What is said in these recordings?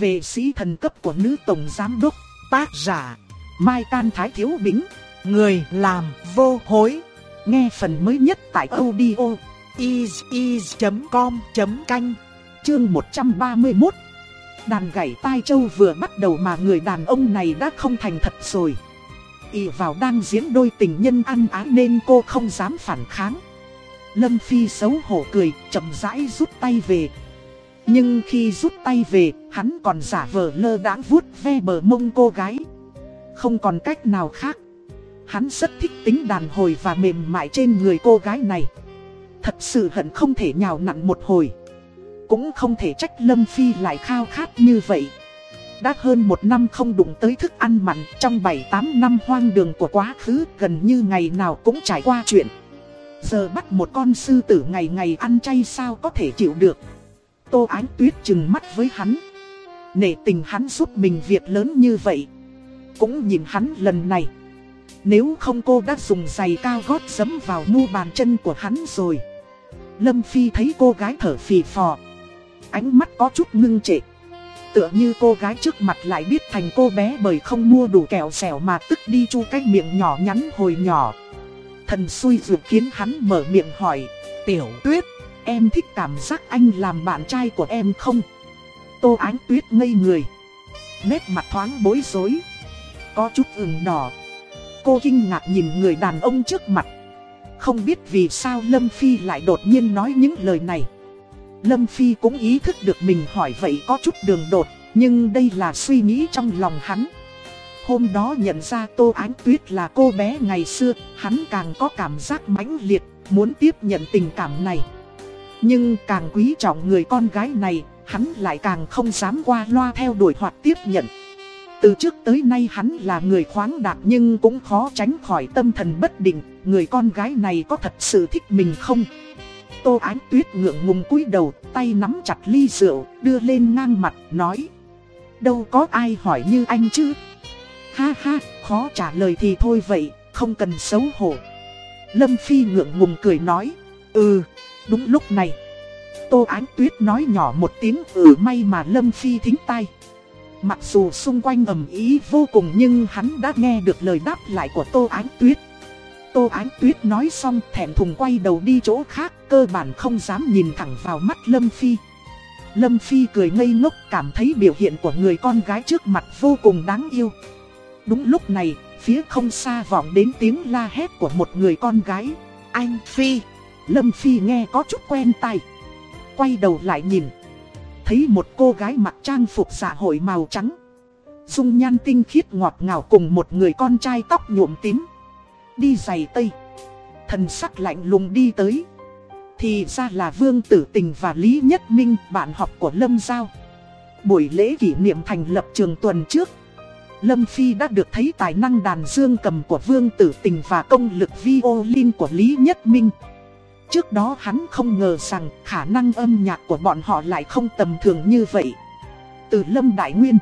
về sĩ thần cấp của nữ tổng giám đốc, tác giả, Mai Can Thái Thiếu Bính, người làm vô hối. Nghe phần mới nhất tại audio is.com.canh, chương 131. Đàn gảy tai châu vừa bắt đầu mà người đàn ông này đã không thành thật rồi. y vào đang diễn đôi tình nhân ăn ái nên cô không dám phản kháng. Lâm Phi xấu hổ cười, chậm rãi rút tay về. Nhưng khi rút tay về, hắn còn giả vờ lơ đãng vuốt ve bờ mông cô gái. Không còn cách nào khác. Hắn rất thích tính đàn hồi và mềm mại trên người cô gái này. Thật sự hận không thể nhào nặn một hồi. Cũng không thể trách Lâm Phi lại khao khát như vậy. Đã hơn một năm không đụng tới thức ăn mặn, trong 7-8 năm hoang đường của quá khứ, gần như ngày nào cũng trải qua chuyện. Giờ bắt một con sư tử ngày ngày ăn chay sao có thể chịu được. Tô Ánh Tuyết chừng mắt với hắn. Nể tình hắn giúp mình việc lớn như vậy. Cũng nhìn hắn lần này. Nếu không cô đã dùng giày cao gót giấm vào mu bàn chân của hắn rồi. Lâm Phi thấy cô gái thở phì phò. Ánh mắt có chút ngưng trệ. Tựa như cô gái trước mặt lại biết thành cô bé bởi không mua đủ kẹo xẻo mà tức đi chu cái miệng nhỏ nhắn hồi nhỏ. Thần xui dược khiến hắn mở miệng hỏi. Tiểu tuyết, em thích cảm giác anh làm bạn trai của em không? Tô Ánh Tuyết ngây người. Nét mặt thoáng bối rối. Có chút ửng đỏ. Cô kinh ngạc nhìn người đàn ông trước mặt. Không biết vì sao Lâm Phi lại đột nhiên nói những lời này. Lâm Phi cũng ý thức được mình hỏi vậy có chút đường đột, nhưng đây là suy nghĩ trong lòng hắn. Hôm đó nhận ra Tô Ánh Tuyết là cô bé ngày xưa, hắn càng có cảm giác mãnh liệt, muốn tiếp nhận tình cảm này. Nhưng càng quý trọng người con gái này, hắn lại càng không dám qua loa theo đuổi hoặc tiếp nhận. Từ trước tới nay hắn là người khoáng đạt nhưng cũng khó tránh khỏi tâm thần bất định, người con gái này có thật sự thích mình không? Tô Ánh Tuyết ngượng ngùng cúi đầu, tay nắm chặt ly rượu, đưa lên ngang mặt, nói. Đâu có ai hỏi như anh chứ? Ha ha, khó trả lời thì thôi vậy, không cần xấu hổ. Lâm Phi ngượng ngùng cười nói. Ừ, đúng lúc này. Tô Ánh Tuyết nói nhỏ một tiếng ừ may mà Lâm Phi thính tay. Mặc dù xung quanh ầm ý vô cùng nhưng hắn đã nghe được lời đáp lại của Tô Ánh Tuyết. Tô Ánh Tuyết nói xong thẹn thùng quay đầu đi chỗ khác, cơ bản không dám nhìn thẳng vào mắt Lâm Phi. Lâm Phi cười ngây ngốc cảm thấy biểu hiện của người con gái trước mặt vô cùng đáng yêu. Đúng lúc này, phía không xa vọng đến tiếng la hét của một người con gái. Anh Phi! Lâm Phi nghe có chút quen tay. Quay đầu lại nhìn. Thấy một cô gái mặc trang phục xã hội màu trắng. Dung nhan tinh khiết ngọt ngào cùng một người con trai tóc nhuộm tím đi giày tây. Thần sắc lạnh lùng đi tới. Thì ra là Vương Tử Tình và Lý Nhất Minh, bạn học của Lâm Giao. Buổi lễ kỷ niệm thành lập trường tuần trước. Lâm Phi đã được thấy tài năng đàn dương cầm của Vương Tử Tình và công lực violin của Lý Nhất Minh. Trước đó hắn không ngờ rằng khả năng âm nhạc của bọn họ lại không tầm thường như vậy. Từ Lâm Đại Nguyên,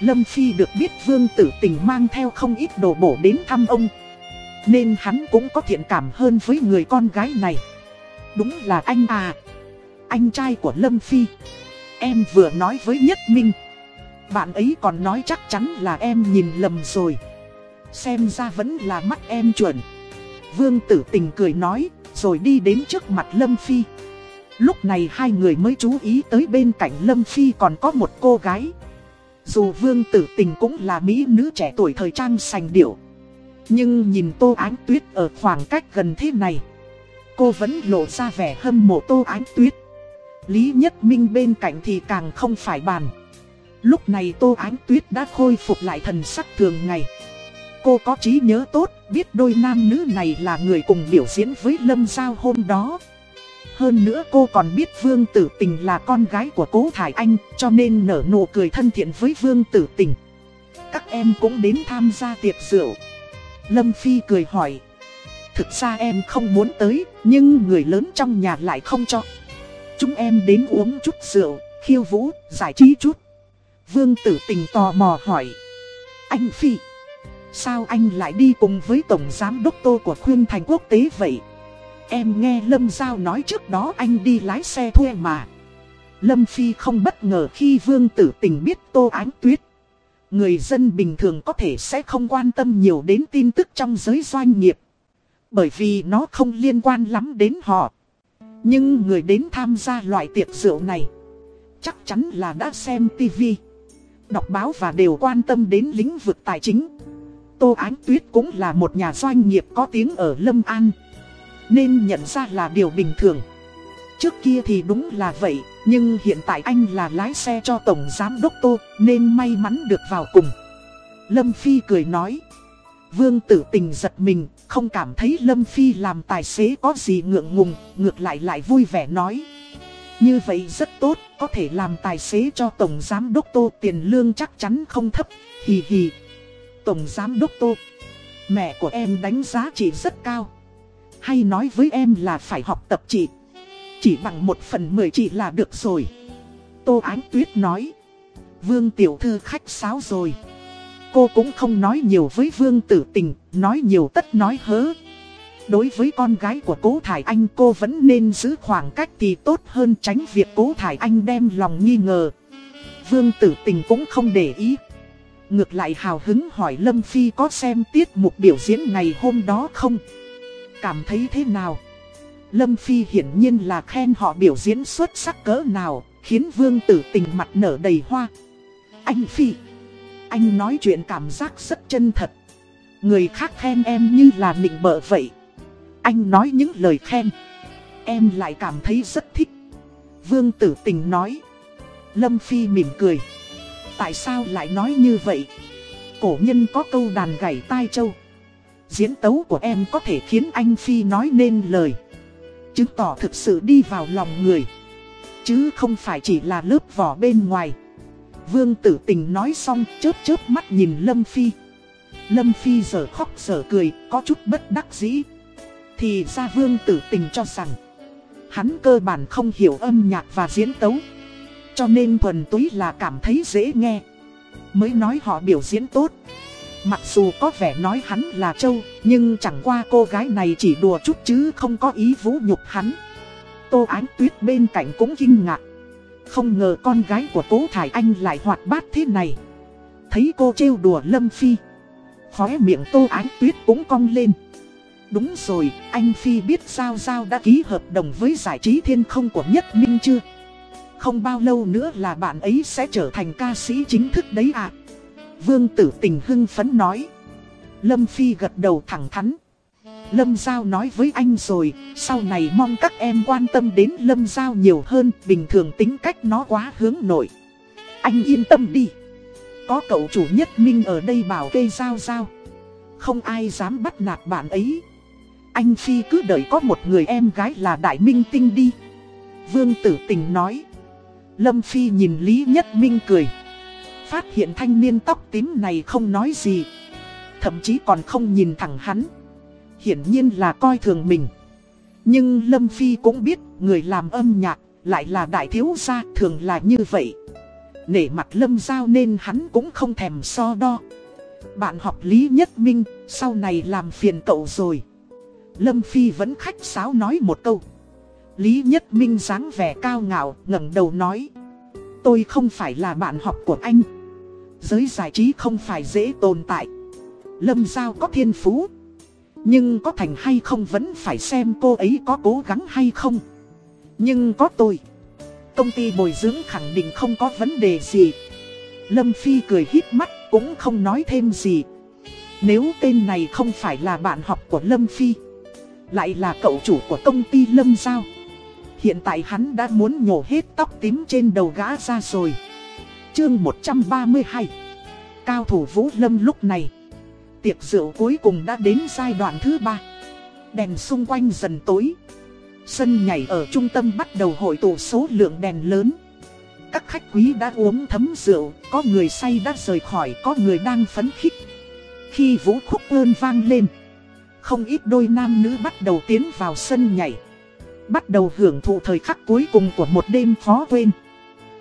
Lâm Phi được biết Vương Tử Tình mang theo không ít đồ bổ đến thăm ông. Nên hắn cũng có thiện cảm hơn với người con gái này. Đúng là anh à Anh trai của Lâm Phi. Em vừa nói với Nhất Minh. Bạn ấy còn nói chắc chắn là em nhìn lầm rồi. Xem ra vẫn là mắt em chuẩn. Vương tử tình cười nói rồi đi đến trước mặt Lâm Phi. Lúc này hai người mới chú ý tới bên cạnh Lâm Phi còn có một cô gái. Dù vương tử tình cũng là mỹ nữ trẻ tuổi thời trang sành điệu. Nhưng nhìn Tô Ánh Tuyết ở khoảng cách gần thế này, Cô vẫn lộ ra vẻ hâm mộ Tô Ánh Tuyết. Lý Nhất Minh bên cạnh thì càng không phải bàn. Lúc này Tô Ánh Tuyết đã khôi phục lại thần sắc thường ngày. Cô có trí nhớ tốt, biết đôi nam nữ này là người cùng biểu diễn với Lâm Giao hôm đó Hơn nữa cô còn biết Vương Tử Tình là con gái của Cố Thải Anh Cho nên nở nụ cười thân thiện với Vương Tử Tình Các em cũng đến tham gia tiệc rượu Lâm Phi cười hỏi. Thực ra em không muốn tới, nhưng người lớn trong nhà lại không cho. Chúng em đến uống chút rượu, khiêu vũ, giải trí chút. Vương tử tình tò mò hỏi. Anh Phi, sao anh lại đi cùng với Tổng Giám Đốc Tô của Khuyên Thành Quốc tế vậy? Em nghe Lâm Giao nói trước đó anh đi lái xe thuê mà. Lâm Phi không bất ngờ khi Vương Tử Tình biết Tô Ánh Tuyết. Người dân bình thường có thể sẽ không quan tâm nhiều đến tin tức trong giới doanh nghiệp. Bởi vì nó không liên quan lắm đến họ. Nhưng người đến tham gia loại tiệc rượu này chắc chắn là đã xem tivi, đọc báo và đều quan tâm đến lĩnh vực tài chính. Tô Ánh Tuyết cũng là một nhà doanh nghiệp có tiếng ở Lâm An, nên nhận ra là điều bình thường. Trước kia thì đúng là vậy, nhưng hiện tại anh là lái xe cho Tổng Giám Đốc Tô, nên may mắn được vào cùng. Lâm Phi cười nói. Vương tử tình giật mình, không cảm thấy Lâm Phi làm tài xế có gì ngượng ngùng, ngược lại lại vui vẻ nói. Như vậy rất tốt, có thể làm tài xế cho Tổng Giám Đốc Tô tiền lương chắc chắn không thấp, hì hì. Tổng Giám Đốc Tô, mẹ của em đánh giá chị rất cao. Hay nói với em là phải học tập chị. Chỉ bằng một phần mười chị là được rồi. Tô Ánh Tuyết nói. Vương Tiểu Thư khách sáo rồi. Cô cũng không nói nhiều với Vương Tử Tình, nói nhiều tất nói hớ. Đối với con gái của cố Thải Anh cô vẫn nên giữ khoảng cách thì tốt hơn tránh việc cố Thải Anh đem lòng nghi ngờ. Vương Tử Tình cũng không để ý. Ngược lại hào hứng hỏi Lâm Phi có xem tiết mục biểu diễn ngày hôm đó không? Cảm thấy thế nào? Lâm Phi hiển nhiên là khen họ biểu diễn xuất sắc cỡ nào, khiến Vương Tử Tình mặt nở đầy hoa. Anh Phi, anh nói chuyện cảm giác rất chân thật. Người khác khen em như là nịnh bợ vậy. Anh nói những lời khen. Em lại cảm thấy rất thích. Vương Tử Tình nói. Lâm Phi mỉm cười. Tại sao lại nói như vậy? Cổ nhân có câu đàn gảy tai châu. Diễn tấu của em có thể khiến anh Phi nói nên lời. Chứng tỏ thực sự đi vào lòng người. Chứ không phải chỉ là lớp vỏ bên ngoài. Vương tử tình nói xong chớp chớp mắt nhìn Lâm Phi. Lâm Phi giờ khóc giờ cười, có chút bất đắc dĩ. Thì ra vương tử tình cho rằng, hắn cơ bản không hiểu âm nhạc và diễn tấu. Cho nên thuần túy là cảm thấy dễ nghe. Mới nói họ biểu diễn tốt. Mặc dù có vẻ nói hắn là châu, nhưng chẳng qua cô gái này chỉ đùa chút chứ không có ý vũ nhục hắn. Tô Ánh Tuyết bên cạnh cũng kinh ngạc. Không ngờ con gái của cố Thải Anh lại hoạt bát thế này. Thấy cô trêu đùa Lâm Phi. Khóe miệng Tô Ánh Tuyết cũng cong lên. Đúng rồi, anh Phi biết Giao Giao đã ký hợp đồng với giải trí thiên không của Nhất Minh chưa? Không bao lâu nữa là bạn ấy sẽ trở thành ca sĩ chính thức đấy ạ. À? Vương tử tình hưng phấn nói. Lâm Phi gật đầu thẳng thắn. Lâm Giao nói với anh rồi, sau này mong các em quan tâm đến Lâm Giao nhiều hơn, bình thường tính cách nó quá hướng nội. Anh yên tâm đi. Có cậu chủ nhất Minh ở đây bảo kê Giao Giao. Không ai dám bắt nạt bạn ấy. Anh Phi cứ đợi có một người em gái là Đại Minh Tinh đi. Vương Tử Tình nói. Lâm Phi nhìn Lý Nhất Minh cười. Phát hiện thanh niên tóc tím này không nói gì. Thậm chí còn không nhìn thẳng hắn. Hiển nhiên là coi thường mình. Nhưng Lâm Phi cũng biết người làm âm nhạc lại là đại thiếu gia thường là như vậy. Nể mặt Lâm Giao nên hắn cũng không thèm so đo. Bạn học Lý Nhất Minh, sau này làm phiền cậu rồi. Lâm Phi vẫn khách sáo nói một câu. Lý Nhất Minh dáng vẻ cao ngạo, ngẩng đầu nói. Tôi không phải là bạn học của anh. Giới giải trí không phải dễ tồn tại. Lâm Giao có thiên phú. Nhưng có thành hay không vẫn phải xem cô ấy có cố gắng hay không. Nhưng có tôi. Công ty bồi dưỡng khẳng định không có vấn đề gì. Lâm Phi cười hít mắt cũng không nói thêm gì. Nếu tên này không phải là bạn học của Lâm Phi lại là cậu chủ của công ty Lâm Giao Hiện tại hắn đã muốn nhổ hết tóc tím trên đầu gã ra rồi. Chương 132 Cao thủ Vũ Lâm lúc này. Tiệc rượu cuối cùng đã đến giai đoạn thứ ba. Đèn xung quanh dần tối. Sân nhảy ở trung tâm bắt đầu hội tụ số lượng đèn lớn. Các khách quý đã uống thấm rượu, Có người say đã rời khỏi, Có người đang phấn khích. Khi vũ khúc ơn vang lên, không ít đôi nam nữ bắt đầu tiến vào sân nhảy. Bắt đầu hưởng thụ thời khắc cuối cùng của một đêm khó quên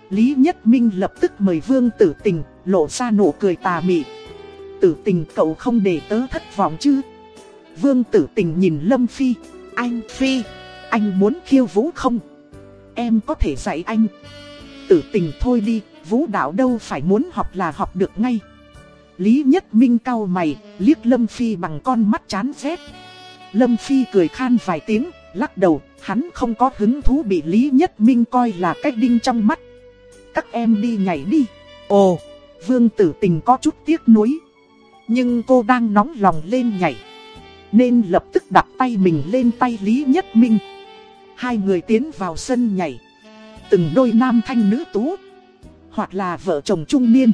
Lý Nhất Minh lập tức mời Vương Tử Tình lộ ra nụ cười tà mị Tử Tình cậu không để tớ thất vọng chứ Vương Tử Tình nhìn Lâm Phi Anh Phi, anh muốn khiêu vũ không? Em có thể dạy anh tử tình thôi đi, vũ đạo đâu phải muốn học là học được ngay. Lý Nhất Minh cau mày, liếc Lâm Phi bằng con mắt chán rét. Lâm Phi cười khan vài tiếng, lắc đầu, hắn không có hứng thú bị Lý Nhất Minh coi là cách đinh trong mắt. Các em đi nhảy đi. Ồ, Vương Tử Tình có chút tiếc nuối. Nhưng cô đang nóng lòng lên nhảy. Nên lập tức đặt tay mình lên tay Lý Nhất Minh. Hai người tiến vào sân nhảy. Từng đôi nam thanh nữ tú. Hoặc là vợ chồng trung niên.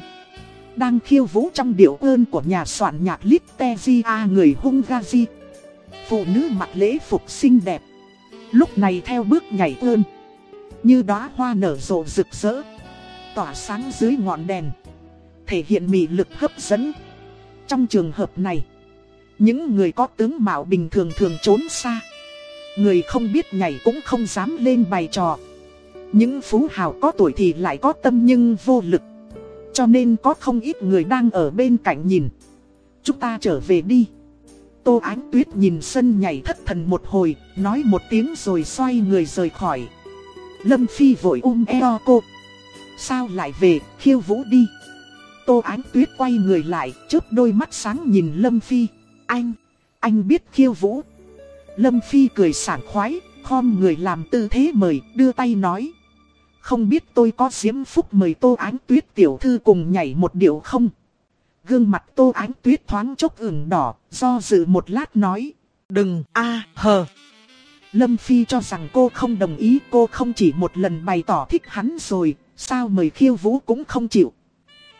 Đang khiêu vũ trong điệu ơn của nhà soạn nhạc Littezia người Hungary. Phụ nữ mặc lễ phục xinh đẹp. Lúc này theo bước nhảy ơn. Như đóa hoa nở rộ rực rỡ. Tỏa sáng dưới ngọn đèn. Thể hiện mị lực hấp dẫn. Trong trường hợp này. Những người có tướng mạo bình thường thường trốn xa. Người không biết nhảy cũng không dám lên bày trò. Những phú hào có tuổi thì lại có tâm nhưng vô lực. Cho nên có không ít người đang ở bên cạnh nhìn. Chúng ta trở về đi. Tô Ánh Tuyết nhìn sân nhảy thất thần một hồi, nói một tiếng rồi xoay người rời khỏi. Lâm Phi vội ôm eo cô. Sao lại về, khiêu vũ đi. Tô Ánh Tuyết quay người lại, chớp đôi mắt sáng nhìn Lâm Phi. Anh, anh biết khiêu vũ. Lâm Phi cười sảng khoái, khom người làm tư thế mời, đưa tay nói. Không biết tôi có diễm phúc mời Tô Ánh Tuyết tiểu thư cùng nhảy một điệu không? Gương mặt Tô Ánh Tuyết thoáng chốc ửng đỏ, do dự một lát nói. Đừng, a hờ. Lâm Phi cho rằng cô không đồng ý cô không chỉ một lần bày tỏ thích hắn rồi, sao mời khiêu vũ cũng không chịu.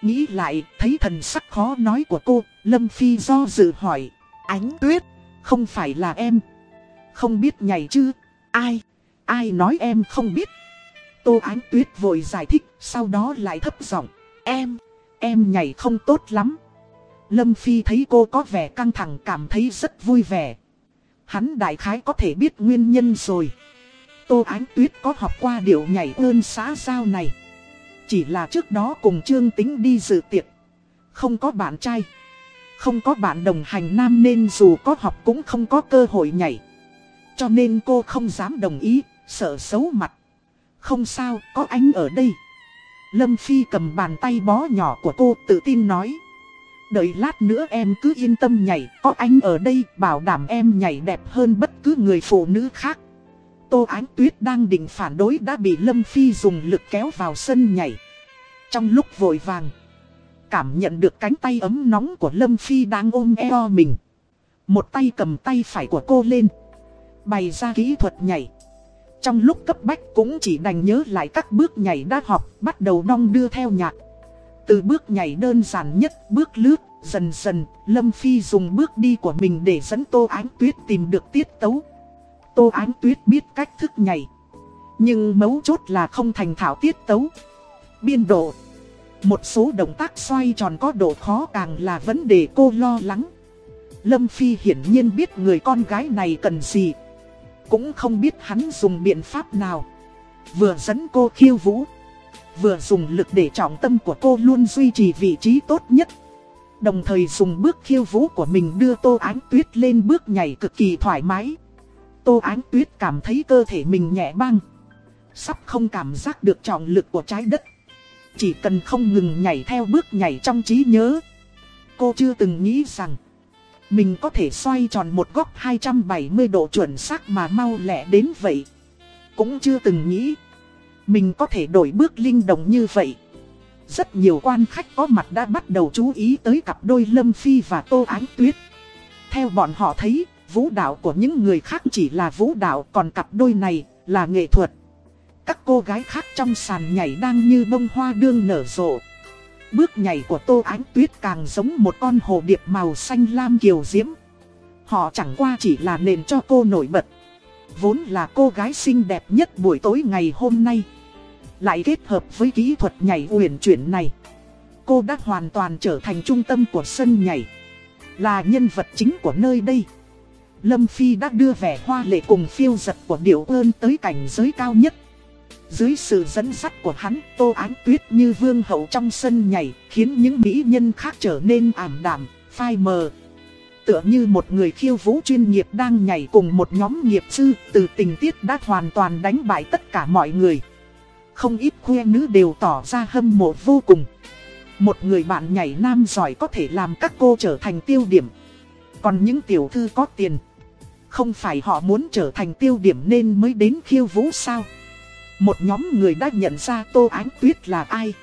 Nghĩ lại, thấy thần sắc khó nói của cô, Lâm Phi do dự hỏi. Ánh Tuyết, không phải là em. Không biết nhảy chứ? Ai? Ai nói em không biết? Tô Ánh Tuyết vội giải thích, sau đó lại thấp giọng. Em, em nhảy không tốt lắm. Lâm Phi thấy cô có vẻ căng thẳng cảm thấy rất vui vẻ. Hắn đại khái có thể biết nguyên nhân rồi. Tô Ánh Tuyết có học qua điệu nhảy ơn xã giao này. Chỉ là trước đó cùng Trương Tính đi dự tiệc. Không có bạn trai. Không có bạn đồng hành nam nên dù có học cũng không có cơ hội nhảy. Cho nên cô không dám đồng ý, sợ xấu mặt. Không sao, có anh ở đây. Lâm Phi cầm bàn tay bó nhỏ của cô tự tin nói. Đợi lát nữa em cứ yên tâm nhảy, có anh ở đây bảo đảm em nhảy đẹp hơn bất cứ người phụ nữ khác. Tô Ánh Tuyết đang định phản đối đã bị Lâm Phi dùng lực kéo vào sân nhảy. Trong lúc vội vàng, cảm nhận được cánh tay ấm nóng của Lâm Phi đang ôm eo mình. Một tay cầm tay phải của cô lên, bày ra kỹ thuật nhảy. Trong lúc cấp bách cũng chỉ đành nhớ lại các bước nhảy đã học, bắt đầu đong đưa theo nhạc. Từ bước nhảy đơn giản nhất, bước lướt, dần dần, Lâm Phi dùng bước đi của mình để dẫn Tô Ánh Tuyết tìm được tiết tấu. Tô Ánh Tuyết biết cách thức nhảy. Nhưng mấu chốt là không thành thạo tiết tấu. Biên độ. Một số động tác xoay tròn có độ khó càng là vấn đề cô lo lắng. Lâm Phi hiển nhiên biết người con gái này cần gì. Cũng không biết hắn dùng biện pháp nào. Vừa dẫn cô khiêu vũ. Vừa dùng lực để trọng tâm của cô luôn duy trì vị trí tốt nhất. Đồng thời dùng bước khiêu vũ của mình đưa Tô Ánh Tuyết lên bước nhảy cực kỳ thoải mái. Tô Ánh Tuyết cảm thấy cơ thể mình nhẹ băng. Sắp không cảm giác được trọng lực của trái đất. Chỉ cần không ngừng nhảy theo bước nhảy trong trí nhớ. Cô chưa từng nghĩ rằng mình có thể xoay tròn một góc 270 độ chuẩn xác mà mau lẹ đến vậy. Cũng chưa từng nghĩ mình có thể đổi bước linh động như vậy. Rất nhiều quan khách có mặt đã bắt đầu chú ý tới cặp đôi Lâm Phi và Tô Ánh Tuyết. Theo bọn họ thấy, vũ đạo của những người khác chỉ là vũ đạo còn cặp đôi này là nghệ thuật. Các cô gái khác trong sàn nhảy đang như bông hoa đương nở rộ. Bước nhảy của Tô Ánh Tuyết càng giống một con hồ điệp màu xanh lam kiều diễm. Họ chẳng qua chỉ là nền cho cô nổi bật. Vốn là cô gái xinh đẹp nhất buổi tối ngày hôm nay. Lại kết hợp với kỹ thuật nhảy uyển chuyển này. Cô đã hoàn toàn trở thành trung tâm của sân nhảy. Là nhân vật chính của nơi đây. Lâm Phi đã đưa vẻ hoa lệ cùng phiêu giật của điệu ơn tới cảnh giới cao nhất. Dưới sự dẫn dắt của hắn, Tô Ánh Tuyết như vương hậu trong sân nhảy, khiến những mỹ nhân khác trở nên ảm đạm, phai mờ. Tựa như một người khiêu vũ chuyên nghiệp đang nhảy cùng một nhóm nghiệp sư, từ tình tiết đã hoàn toàn đánh bại tất cả mọi người. Không ít khuê nữ đều tỏ ra hâm mộ vô cùng. Một người bạn nhảy nam giỏi có thể làm các cô trở thành tiêu điểm. Còn những tiểu thư có tiền, không phải họ muốn trở thành tiêu điểm nên mới đến khiêu vũ sao? Một nhóm người đã nhận ra Tô Ánh Tuyết là ai.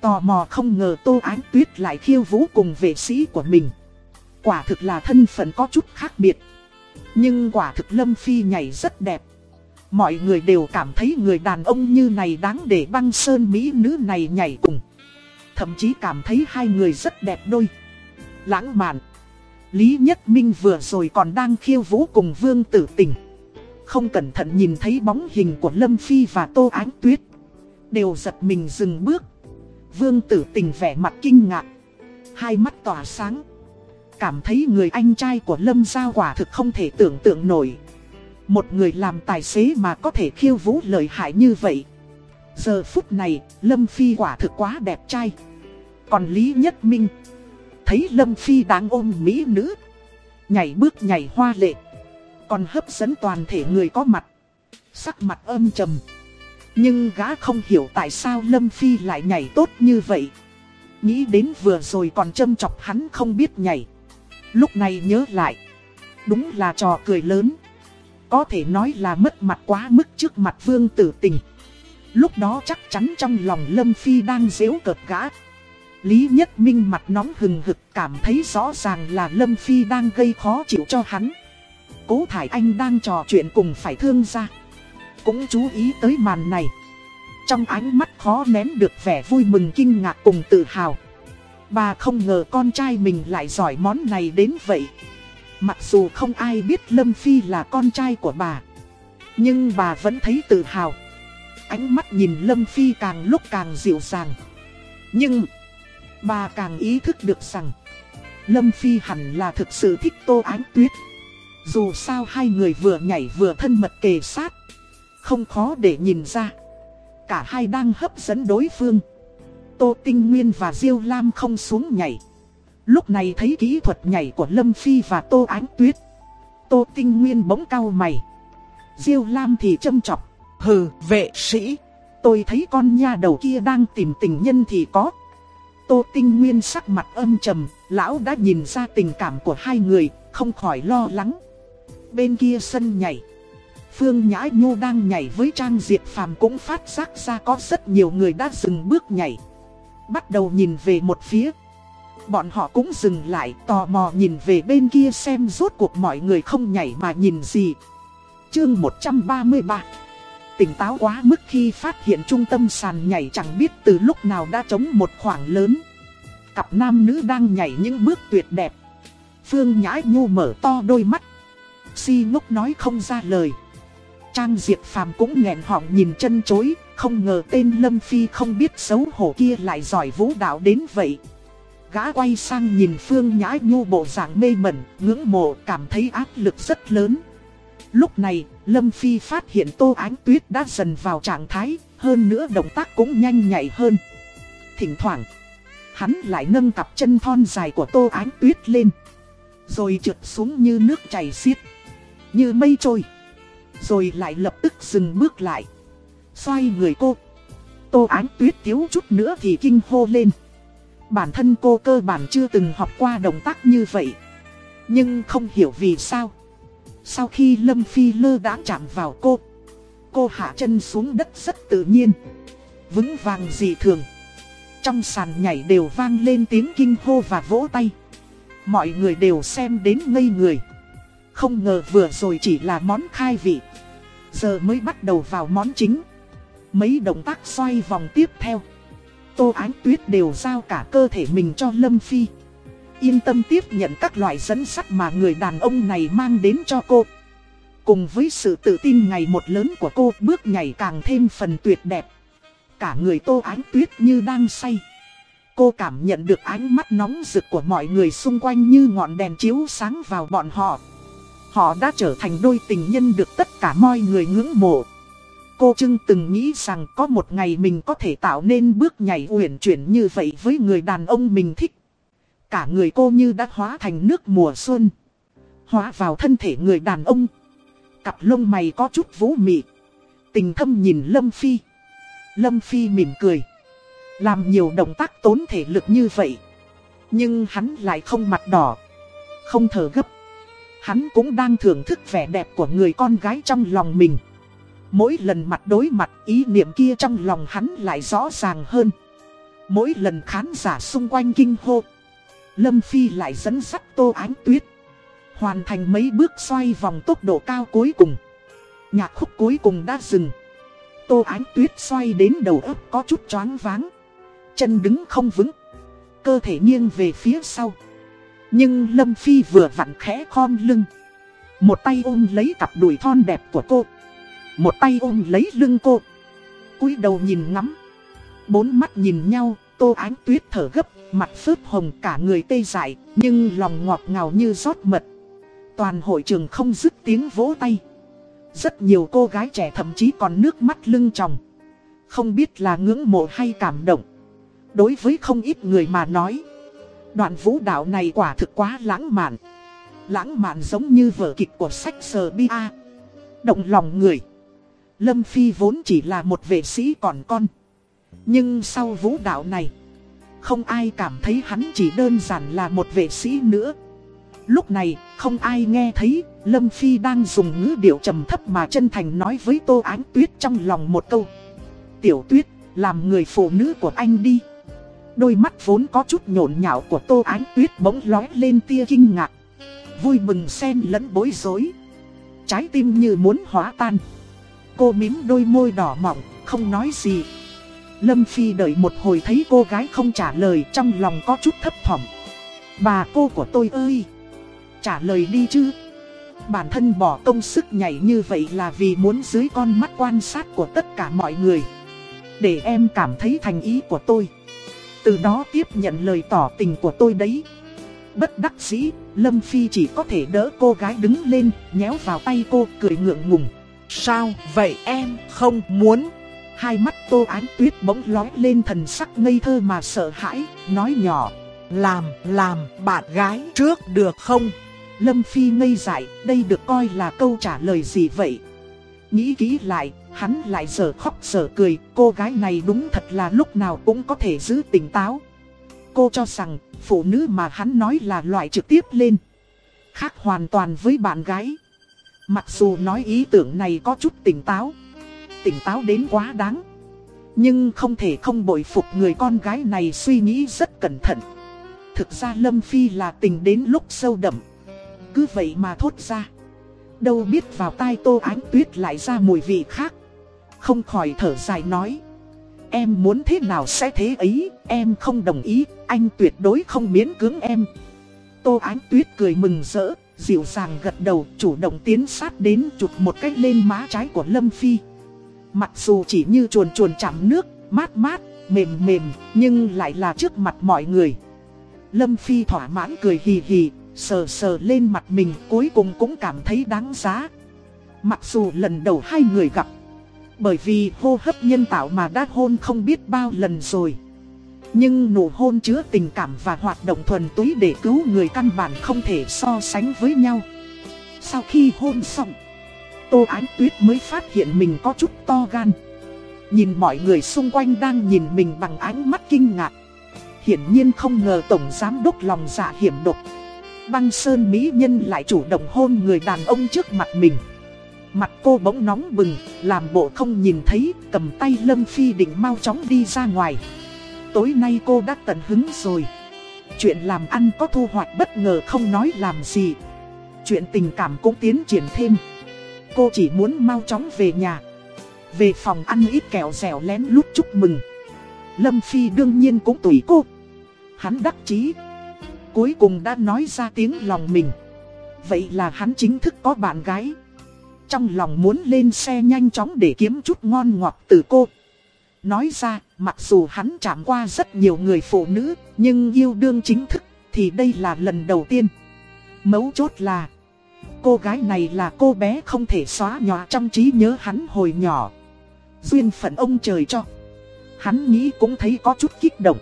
Tò mò không ngờ Tô Ánh Tuyết lại khiêu vũ cùng vệ sĩ của mình. Quả thực là thân phận có chút khác biệt. Nhưng quả thực Lâm Phi nhảy rất đẹp. Mọi người đều cảm thấy người đàn ông như này đáng để băng sơn mỹ nữ này nhảy cùng. Thậm chí cảm thấy hai người rất đẹp đôi. Lãng mạn. Lý Nhất Minh vừa rồi còn đang khiêu vũ cùng Vương Tử Tình. Không cẩn thận nhìn thấy bóng hình của Lâm Phi và Tô Ánh Tuyết. Đều giật mình dừng bước. Vương Tử Tình vẻ mặt kinh ngạc. Hai mắt tỏa sáng. Cảm thấy người anh trai của Lâm Giao quả thực không thể tưởng tượng nổi. Một người làm tài xế mà có thể khiêu vũ lợi hại như vậy. Giờ phút này, Lâm Phi quả thực quá đẹp trai. Còn Lý Nhất Minh, thấy Lâm Phi đang ôm mỹ nữ. Nhảy bước nhảy hoa lệ. Còn hấp dẫn toàn thể người có mặt. Sắc mặt âm trầm. Nhưng gã không hiểu tại sao Lâm Phi lại nhảy tốt như vậy. Nghĩ đến vừa rồi còn châm chọc hắn không biết nhảy. Lúc này nhớ lại. Đúng là trò cười lớn. Có thể nói là mất mặt quá mức trước mặt vương tử tình. Lúc đó chắc chắn trong lòng Lâm Phi đang dễu cợt gã. Lý Nhất Minh mặt nóng hừng hực cảm thấy rõ ràng là Lâm Phi đang gây khó chịu cho hắn. Cố Thải Anh đang trò chuyện cùng phải thương ra. Cũng chú ý tới màn này. Trong ánh mắt khó nén được vẻ vui mừng kinh ngạc cùng tự hào. Bà không ngờ con trai mình lại giỏi món này đến vậy. Mặc dù không ai biết Lâm Phi là con trai của bà. Nhưng bà vẫn thấy tự hào. Ánh mắt nhìn Lâm Phi càng lúc càng dịu dàng. Nhưng... Bà càng ý thức được rằng, Lâm Phi hẳn là thực sự thích Tô Ánh Tuyết dù sao hai người vừa nhảy vừa thân mật kề sát. Không khó để nhìn ra. Cả hai đang hấp dẫn đối phương. Tô Tinh Nguyên và Diêu Lam không xuống nhảy. Lúc này thấy kỹ thuật nhảy của Lâm Phi và Tô Ánh Tuyết. Tô Tinh Nguyên bỗng cao mày. Diêu Lam thì châm chọc. Hừ, vệ sĩ. Tôi thấy con nha đầu kia đang tìm tình nhân thì có. Tô Tinh Nguyên sắc mặt âm trầm, lão đã nhìn ra tình cảm của hai người, không khỏi lo lắng. Bên kia sân nhảy, Phương Nhã Nhu đang nhảy với Trang Diệp Phàm cũng phát giác ra có rất nhiều người đã dừng bước nhảy. Bắt đầu nhìn về một phía. Bọn họ cũng dừng lại tò mò nhìn về bên kia xem rốt cuộc mọi người không nhảy mà nhìn gì. Chương 133 Tỉnh táo quá mức khi phát hiện trung tâm sàn nhảy chẳng biết từ lúc nào đã trống một khoảng lớn. Cặp nam nữ đang nhảy những bước tuyệt đẹp. Phương Nhã Nhu mở to đôi mắt. Si ngốc nói không ra lời. Trang Diệp Phàm cũng nghẹn họng nhìn chân chối, không ngờ tên Lâm Phi không biết xấu hổ kia lại giỏi vũ đạo đến vậy. Gã quay sang nhìn Phương Nhã Nhu bộ dạng mê mẩn, ngưỡng mộ, cảm thấy áp lực rất lớn. Lúc này, Lâm Phi phát hiện Tô Ánh Tuyết đã dần vào trạng thái, hơn nữa động tác cũng nhanh nhạy hơn. Thỉnh thoảng, hắn lại nâng cặp chân thon dài của Tô Ánh Tuyết lên. Rồi trượt xuống như nước chảy xiết, như mây trôi. Rồi lại lập tức dừng bước lại. Xoay người cô. Tô Ánh Tuyết thiếu chút nữa thì kinh hô lên. Bản thân cô cơ bản chưa từng học qua động tác như vậy. Nhưng không hiểu vì sao sau khi Lâm Phi lơ đã chạm vào cô Cô hạ chân xuống đất rất tự nhiên Vững vàng dị thường Trong sàn nhảy đều vang lên tiếng kinh hô và vỗ tay Mọi người đều xem đến ngây người không ngờ vừa rồi chỉ là món khai vị Giờ mới bắt đầu vào món chính Mấy động tác xoay vòng tiếp theo Tô Ánh Tuyết đều giao cả cơ thể mình cho Lâm Phi yên tâm tiếp nhận các loại dẫn sắt mà người đàn ông này mang đến cho cô. Cùng với sự tự tin ngày một lớn của cô, bước nhảy càng thêm phần tuyệt đẹp. Cả người tô ánh tuyết như đang say. Cô cảm nhận được ánh mắt nóng rực của mọi người xung quanh như ngọn đèn chiếu sáng vào bọn họ. Họ đã trở thành đôi tình nhân được tất cả mọi người ngưỡng mộ. Cô Trưng từng nghĩ rằng có một ngày mình có thể tạo nên bước nhảy uyển chuyển như vậy với người đàn ông mình thích. Cả người cô như đã hóa thành nước mùa xuân. Hóa vào thân thể người đàn ông. Cặp lông mày có chút vũ mị. Tình thâm nhìn Lâm Phi. Lâm Phi mỉm cười. Làm nhiều động tác tốn thể lực như vậy. Nhưng hắn lại không mặt đỏ. Không thở gấp. Hắn cũng đang thưởng thức vẻ đẹp của người con gái trong lòng mình. Mỗi lần mặt đối mặt, ý niệm kia trong lòng hắn lại rõ ràng hơn. Mỗi lần khán giả xung quanh kinh hô. Lâm Phi lại dẫn sắc tô ánh tuyết. Hoàn thành mấy bước xoay vòng tốc độ cao cuối cùng. Nhạc khúc cuối cùng đã dừng. Tô ánh tuyết xoay đến đầu ấp có chút choáng váng. Chân đứng không vững. Cơ thể nghiêng về phía sau. Nhưng Lâm Phi vừa vặn khẽ khom lưng. Một tay ôm lấy cặp đùi thon đẹp của cô. Một tay ôm lấy lưng cô. cúi đầu nhìn ngắm. Bốn mắt nhìn nhau, tô ánh tuyết thở gấp, mặt phớp hồng cả người tê dại, nhưng lòng ngọt ngào như rót mật. Toàn hội trường không dứt tiếng vỗ tay. Rất nhiều cô gái trẻ thậm chí còn nước mắt lưng tròng. Không biết là ngưỡng mộ hay cảm động. Đối với không ít người mà nói. Đoạn vũ đạo này quả thực quá lãng mạn. Lãng mạn giống như vở kịch của sách sờ bia. Động lòng người. Lâm Phi vốn chỉ là một vệ sĩ còn con. Nhưng sau vũ đạo này, không ai cảm thấy hắn chỉ đơn giản là một vệ sĩ nữa. Lúc này, không ai nghe thấy, Lâm Phi đang dùng ngữ điệu trầm thấp mà chân thành nói với Tô Ánh Tuyết trong lòng một câu. Tiểu Tuyết, làm người phụ nữ của anh đi. Đôi mắt vốn có chút nhộn nhạo của Tô Ánh Tuyết bỗng lói lên tia kinh ngạc. Vui mừng xen lẫn bối rối. Trái tim như muốn hóa tan. Cô mím đôi môi đỏ mỏng, không nói gì. Lâm Phi đợi một hồi thấy cô gái không trả lời trong lòng có chút thấp thỏm. Bà cô của tôi ơi! Trả lời đi chứ! Bản thân bỏ công sức nhảy như vậy là vì muốn dưới con mắt quan sát của tất cả mọi người. Để em cảm thấy thành ý của tôi. Từ đó tiếp nhận lời tỏ tình của tôi đấy. Bất đắc dĩ, Lâm Phi chỉ có thể đỡ cô gái đứng lên, nhéo vào tay cô, cười ngượng ngùng. Sao vậy em không muốn? Hai mắt tô ánh tuyết bỗng lói lên thần sắc ngây thơ mà sợ hãi, nói nhỏ. Làm, làm, bạn gái trước được không? Lâm Phi ngây dại, đây được coi là câu trả lời gì vậy? Nghĩ kỹ lại, hắn lại giờ khóc giờ cười, cô gái này đúng thật là lúc nào cũng có thể giữ tỉnh táo. Cô cho rằng, phụ nữ mà hắn nói là loại trực tiếp lên. Khác hoàn toàn với bạn gái. Mặc dù nói ý tưởng này có chút tỉnh táo Tỉnh táo đến quá đáng Nhưng không thể không bội phục người con gái này suy nghĩ rất cẩn thận Thực ra Lâm Phi là tình đến lúc sâu đậm Cứ vậy mà thốt ra Đâu biết vào tai tô ánh tuyết lại ra mùi vị khác không khỏi thở dài nói Em muốn thế nào sẽ thế ấy Em không đồng ý Anh tuyệt đối không miễn cưỡng em Tô ánh tuyết cười mừng rỡ dịu dàng gật đầu chủ động tiến sát đến chụp một cách lên má trái của Lâm Phi. Mặc dù chỉ như chuồn chuồn chạm nước, mát mát, mềm mềm, nhưng lại là trước mặt mọi người. Lâm Phi thỏa mãn cười hì hì, sờ sờ lên mặt mình cuối cùng cũng cảm thấy đáng giá. Mặc dù lần đầu hai người gặp, bởi vì hô hấp nhân tạo mà đã hôn không biết bao lần rồi. Nhưng nụ hôn chứa tình cảm và hoạt động thuần túy để cứu người căn bản không thể so sánh với nhau. Sau khi hôn xong, Tô Ánh Tuyết mới phát hiện mình có chút to gan. Nhìn mọi người xung quanh đang nhìn mình bằng ánh mắt kinh ngạc. Hiển nhiên không ngờ Tổng Giám Đốc lòng dạ hiểm độc. Băng Sơn Mỹ Nhân lại chủ động hôn người đàn ông trước mặt mình. Mặt cô bỗng nóng bừng, làm bộ không nhìn thấy, cầm tay Lâm Phi định mau chóng đi ra ngoài tối nay cô đã tận hứng rồi. Chuyện làm ăn có thu hoạch bất ngờ không nói làm gì. Chuyện tình cảm cũng tiến triển thêm. Cô chỉ muốn mau chóng về nhà. Về phòng ăn ít kẹo dẻo lén lút chúc mừng. Lâm Phi đương nhiên cũng tùy cô. Hắn đắc chí. Cuối cùng đã nói ra tiếng lòng mình. Vậy là hắn chính thức có bạn gái. Trong lòng muốn lên xe nhanh chóng để kiếm chút ngon ngọt từ cô. Nói ra, mặc dù hắn chạm qua rất nhiều người phụ nữ, nhưng yêu đương chính thức thì đây là lần đầu tiên. Mấu chốt là, cô gái này là cô bé không thể xóa nhòa trong trí nhớ hắn hồi nhỏ. Duyên phận ông trời cho. Hắn nghĩ cũng thấy có chút kích động.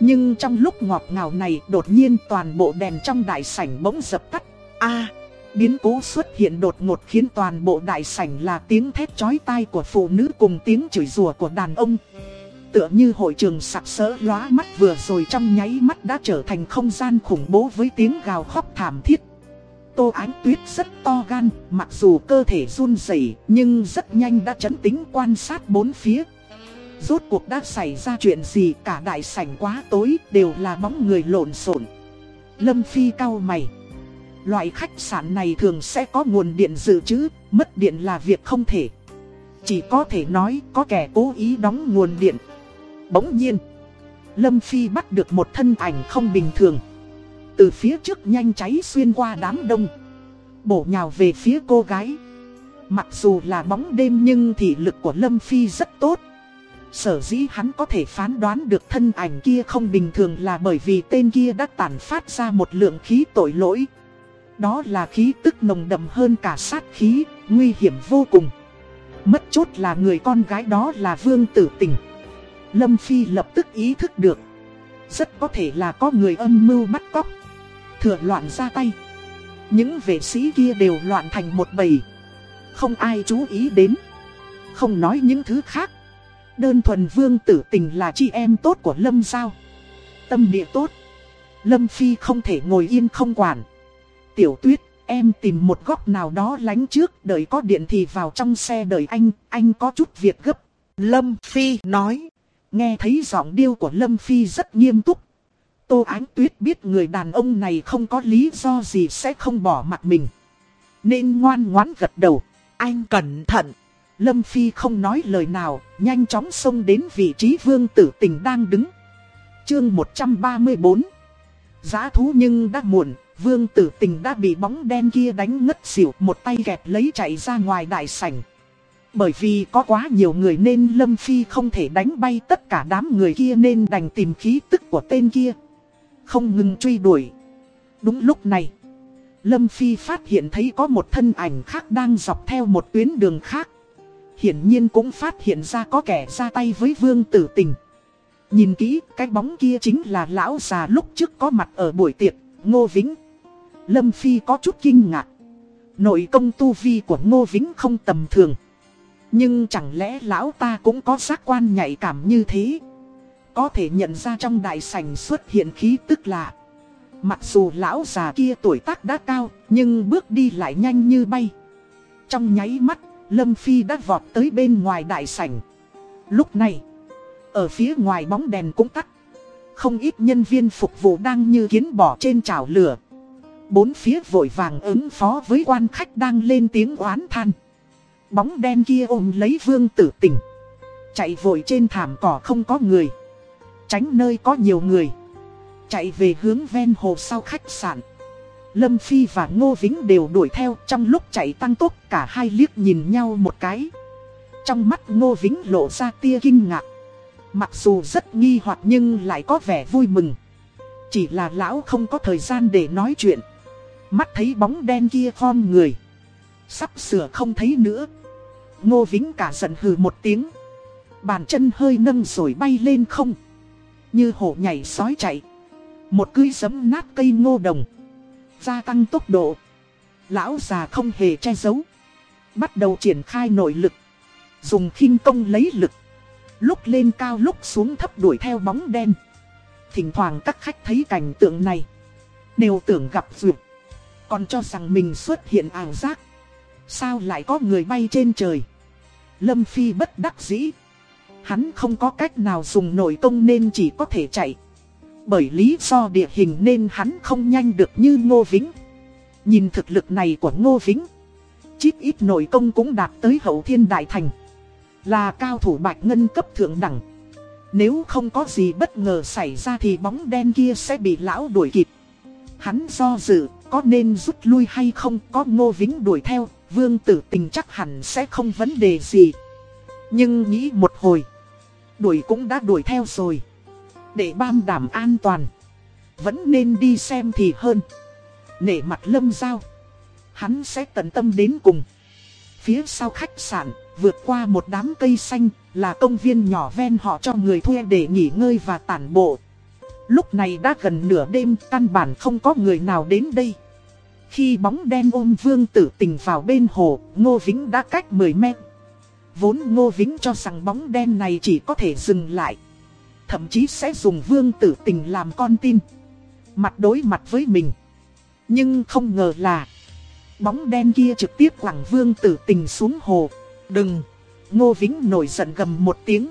Nhưng trong lúc ngọt ngào này đột nhiên toàn bộ đèn trong đại sảnh bỗng dập tắt. a Biến cố xuất hiện đột ngột khiến toàn bộ đại sảnh là tiếng thét chói tai của phụ nữ cùng tiếng chửi rủa của đàn ông. Tựa như hội trường sặc sỡ lóa mắt vừa rồi trong nháy mắt đã trở thành không gian khủng bố với tiếng gào khóc thảm thiết. Tô Ánh Tuyết rất to gan, mặc dù cơ thể run rẩy nhưng rất nhanh đã chấn tĩnh quan sát bốn phía. Rốt cuộc đã xảy ra chuyện gì cả đại sảnh quá tối đều là bóng người lộn xộn. Lâm Phi cao mày. Loại khách sạn này thường sẽ có nguồn điện dự trữ, mất điện là việc không thể. Chỉ có thể nói có kẻ cố ý đóng nguồn điện. Bỗng nhiên, Lâm Phi bắt được một thân ảnh không bình thường. Từ phía trước nhanh cháy xuyên qua đám đông. Bổ nhào về phía cô gái. Mặc dù là bóng đêm nhưng thị lực của Lâm Phi rất tốt. Sở dĩ hắn có thể phán đoán được thân ảnh kia không bình thường là bởi vì tên kia đã tản phát ra một lượng khí tội lỗi. Đó là khí tức nồng đậm hơn cả sát khí, nguy hiểm vô cùng. Mất chốt là người con gái đó là Vương Tử Tình. Lâm Phi lập tức ý thức được. Rất có thể là có người âm mưu bắt cóc. Thừa loạn ra tay. Những vệ sĩ kia đều loạn thành một bầy. Không ai chú ý đến. Không nói những thứ khác. Đơn thuần Vương Tử Tình là chị em tốt của Lâm Giao. Tâm địa tốt. Lâm Phi không thể ngồi yên không quản. Tiểu tuyết, em tìm một góc nào đó lánh trước, đợi có điện thì vào trong xe đợi anh, anh có chút việc gấp. Lâm Phi nói, nghe thấy giọng điêu của Lâm Phi rất nghiêm túc. Tô Ánh Tuyết biết người đàn ông này không có lý do gì sẽ không bỏ mặt mình. Nên ngoan ngoãn gật đầu, anh cẩn thận. Lâm Phi không nói lời nào, nhanh chóng xông đến vị trí vương tử tình đang đứng. Chương 134 Giá thú nhưng đã muộn, Vương tử tình đã bị bóng đen kia đánh ngất xỉu một tay kẹp lấy chạy ra ngoài đại sảnh. Bởi vì có quá nhiều người nên Lâm Phi không thể đánh bay tất cả đám người kia nên đành tìm khí tức của tên kia. Không ngừng truy đuổi. Đúng lúc này, Lâm Phi phát hiện thấy có một thân ảnh khác đang dọc theo một tuyến đường khác. Hiển nhiên cũng phát hiện ra có kẻ ra tay với vương tử tình. Nhìn kỹ, cái bóng kia chính là lão già lúc trước có mặt ở buổi tiệc, Ngô Vĩnh. Lâm Phi có chút kinh ngạc. Nội công tu vi của Ngô Vĩnh không tầm thường. Nhưng chẳng lẽ lão ta cũng có giác quan nhạy cảm như thế? Có thể nhận ra trong đại sảnh xuất hiện khí tức lạ. Mặc dù lão già kia tuổi tác đã cao, nhưng bước đi lại nhanh như bay. Trong nháy mắt, Lâm Phi đã vọt tới bên ngoài đại sảnh. Lúc này, ở phía ngoài bóng đèn cũng tắt. Không ít nhân viên phục vụ đang như kiến bỏ trên chảo lửa. Bốn phía vội vàng ứng phó với quan khách đang lên tiếng oán than. Bóng đen kia ôm lấy vương tử tỉnh. Chạy vội trên thảm cỏ không có người. Tránh nơi có nhiều người. Chạy về hướng ven hồ sau khách sạn. Lâm Phi và Ngô Vĩnh đều đuổi theo trong lúc chạy tăng tốc cả hai liếc nhìn nhau một cái. Trong mắt Ngô Vĩnh lộ ra tia kinh ngạc. Mặc dù rất nghi hoặc nhưng lại có vẻ vui mừng. Chỉ là lão không có thời gian để nói chuyện. Mắt thấy bóng đen kia khom người. Sắp sửa không thấy nữa. Ngô Vĩnh cả giận hừ một tiếng. Bàn chân hơi nâng rồi bay lên không. Như hổ nhảy sói chạy. Một cưới giấm nát cây ngô đồng. Gia tăng tốc độ. Lão già không hề che giấu. Bắt đầu triển khai nội lực. Dùng khinh công lấy lực. Lúc lên cao lúc xuống thấp đuổi theo bóng đen. Thỉnh thoảng các khách thấy cảnh tượng này. Đều tưởng gặp duyệt. Còn cho rằng mình xuất hiện ảo giác. Sao lại có người bay trên trời? Lâm Phi bất đắc dĩ. Hắn không có cách nào dùng nội công nên chỉ có thể chạy. Bởi lý do địa hình nên hắn không nhanh được như Ngô Vĩnh. Nhìn thực lực này của Ngô Vĩnh. Chít ít nội công cũng đạt tới hậu thiên đại thành. Là cao thủ bạch ngân cấp thượng đẳng. Nếu không có gì bất ngờ xảy ra thì bóng đen kia sẽ bị lão đuổi kịp. Hắn do dự, có nên rút lui hay không, có ngô vĩnh đuổi theo, vương tử tình chắc hẳn sẽ không vấn đề gì. Nhưng nghĩ một hồi, đuổi cũng đã đuổi theo rồi. Để bam đảm an toàn, vẫn nên đi xem thì hơn. Nể mặt lâm giao, hắn sẽ tận tâm đến cùng. Phía sau khách sạn, vượt qua một đám cây xanh, là công viên nhỏ ven họ cho người thuê để nghỉ ngơi và tản bộ. Lúc này đã gần nửa đêm, căn bản không có người nào đến đây. Khi bóng đen ôm vương tử tình vào bên hồ, Ngô Vĩnh đã cách 10 mét. Vốn Ngô Vĩnh cho rằng bóng đen này chỉ có thể dừng lại. Thậm chí sẽ dùng vương tử tình làm con tin. Mặt đối mặt với mình. Nhưng không ngờ là Bóng đen kia trực tiếp quẳng vương tử tình xuống hồ Đừng Ngô Vĩnh nổi giận gầm một tiếng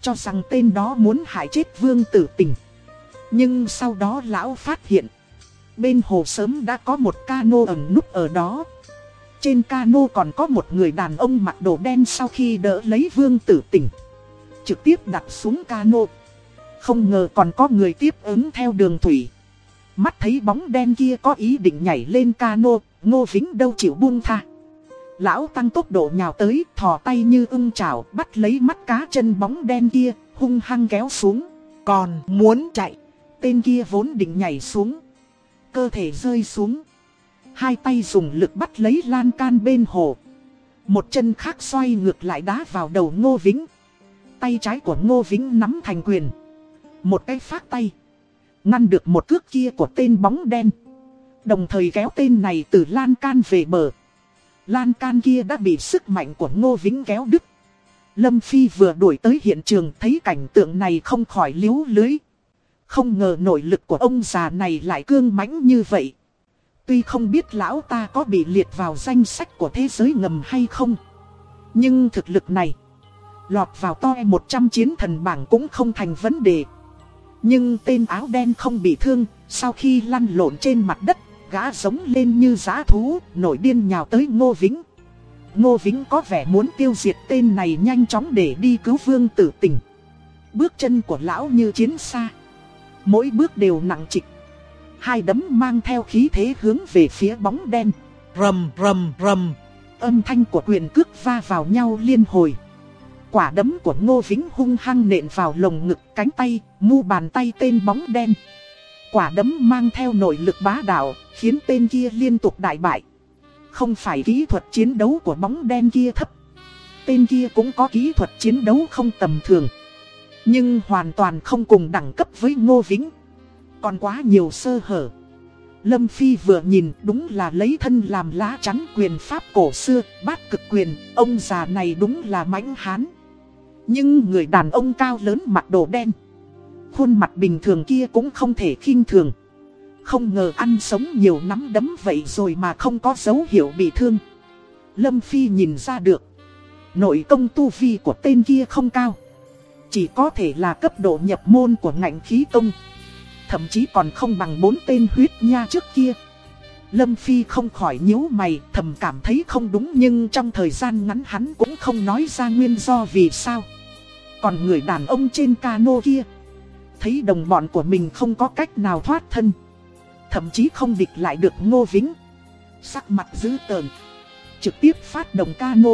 Cho rằng tên đó muốn hại chết vương tử tình nhưng sau đó lão phát hiện Bên hồ sớm đã có một cano ẩn núp ở đó Trên cano còn có một người đàn ông mặc đồ đen sau khi đỡ lấy vương tử tỉnh Trực tiếp đặt xuống cano Không ngờ còn có người tiếp ứng theo đường thủy Mắt thấy bóng đen kia có ý định nhảy lên cano, Ngô Vĩnh đâu chịu buông tha. Lão tăng tốc độ nhào tới, thò tay như ưng chảo, bắt lấy mắt cá chân bóng đen kia, hung hăng kéo xuống. Còn muốn chạy, tên kia vốn định nhảy xuống. Cơ thể rơi xuống. Hai tay dùng lực bắt lấy lan can bên hồ. Một chân khác xoay ngược lại đá vào đầu Ngô Vĩnh. Tay trái của Ngô Vĩnh nắm thành quyền. Một cái phát tay. Ngăn được một cước kia của tên bóng đen Đồng thời kéo tên này từ lan can về bờ Lan can kia đã bị sức mạnh của Ngô Vĩnh kéo đứt Lâm Phi vừa đuổi tới hiện trường thấy cảnh tượng này không khỏi liếu lưới không ngờ nội lực của ông già này lại cương mãnh như vậy Tuy không biết lão ta có bị liệt vào danh sách của thế giới ngầm hay không Nhưng thực lực này Lọt vào to 100 chiến thần bảng cũng không thành vấn đề nhưng tên áo đen không bị thương, sau khi lăn lộn trên mặt đất, gã giống lên như giá thú, nổi điên nhào tới Ngô Vĩnh. Ngô Vĩnh có vẻ muốn tiêu diệt tên này nhanh chóng để đi cứu vương tử tình. Bước chân của lão như chiến xa. Mỗi bước đều nặng trịch. Hai đấm mang theo khí thế hướng về phía bóng đen. Rầm rầm rầm. Âm thanh của quyền cước va vào nhau liên hồi. Quả đấm của Ngô Vĩnh hung hăng nện vào lồng ngực cánh tay, mu bàn tay tên bóng đen. Quả đấm mang theo nội lực bá đạo, khiến tên kia liên tục đại bại. Không phải kỹ thuật chiến đấu của bóng đen kia thấp. Tên kia cũng có kỹ thuật chiến đấu không tầm thường. Nhưng hoàn toàn không cùng đẳng cấp với Ngô Vĩnh. Còn quá nhiều sơ hở. Lâm Phi vừa nhìn đúng là lấy thân làm lá chắn quyền pháp cổ xưa, bát cực quyền, ông già này đúng là mãnh hán. Nhưng người đàn ông cao lớn mặc đồ đen Khuôn mặt bình thường kia cũng không thể khinh thường Không ngờ ăn sống nhiều nắm đấm vậy rồi mà không có dấu hiệu bị thương Lâm Phi nhìn ra được Nội công tu vi của tên kia không cao chỉ có thể là cấp độ nhập môn của ngành khí công Thậm chí còn không bằng bốn tên huyết nha trước kia. Lâm Phi không khỏi nhíu mày, thầm cảm thấy không đúng nhưng trong thời gian ngắn hắn cũng không nói ra nguyên do vì sao. Còn người đàn ông trên cano kia, Thấy đồng bọn của mình không có cách nào thoát thân. Thậm chí không địch lại được ngô vĩnh. Sắc mặt dữ tợn, Trực tiếp phát động cano.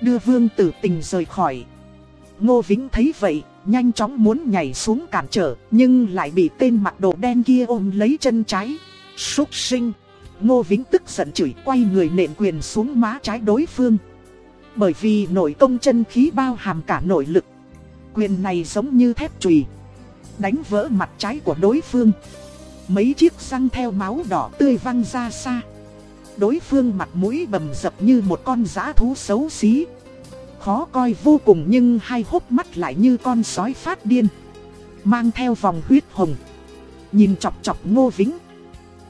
Đưa vương tử tình rời khỏi. Ngô Vĩnh thấy vậy, Nhanh chóng muốn nhảy xuống cản trở, Nhưng lại bị tên mặc đồ đen kia ôm lấy chân trái. Súc sinh, Ngô Vĩnh tức giận chửi quay người nện quyền xuống má trái đối phương. Bởi vì nội công chân khí bao hàm cả nội lực, Quyền này giống như thép chùy, Đánh vỡ mặt trái của đối phương. Mấy chiếc răng theo máu đỏ tươi văng ra xa. Đối phương mặt mũi bầm dập như một con giã thú xấu xí. Khó coi vô cùng nhưng hai hốc mắt lại như con sói phát điên. Mang theo vòng huyết hồng. Nhìn chọc chọc ngô vĩnh.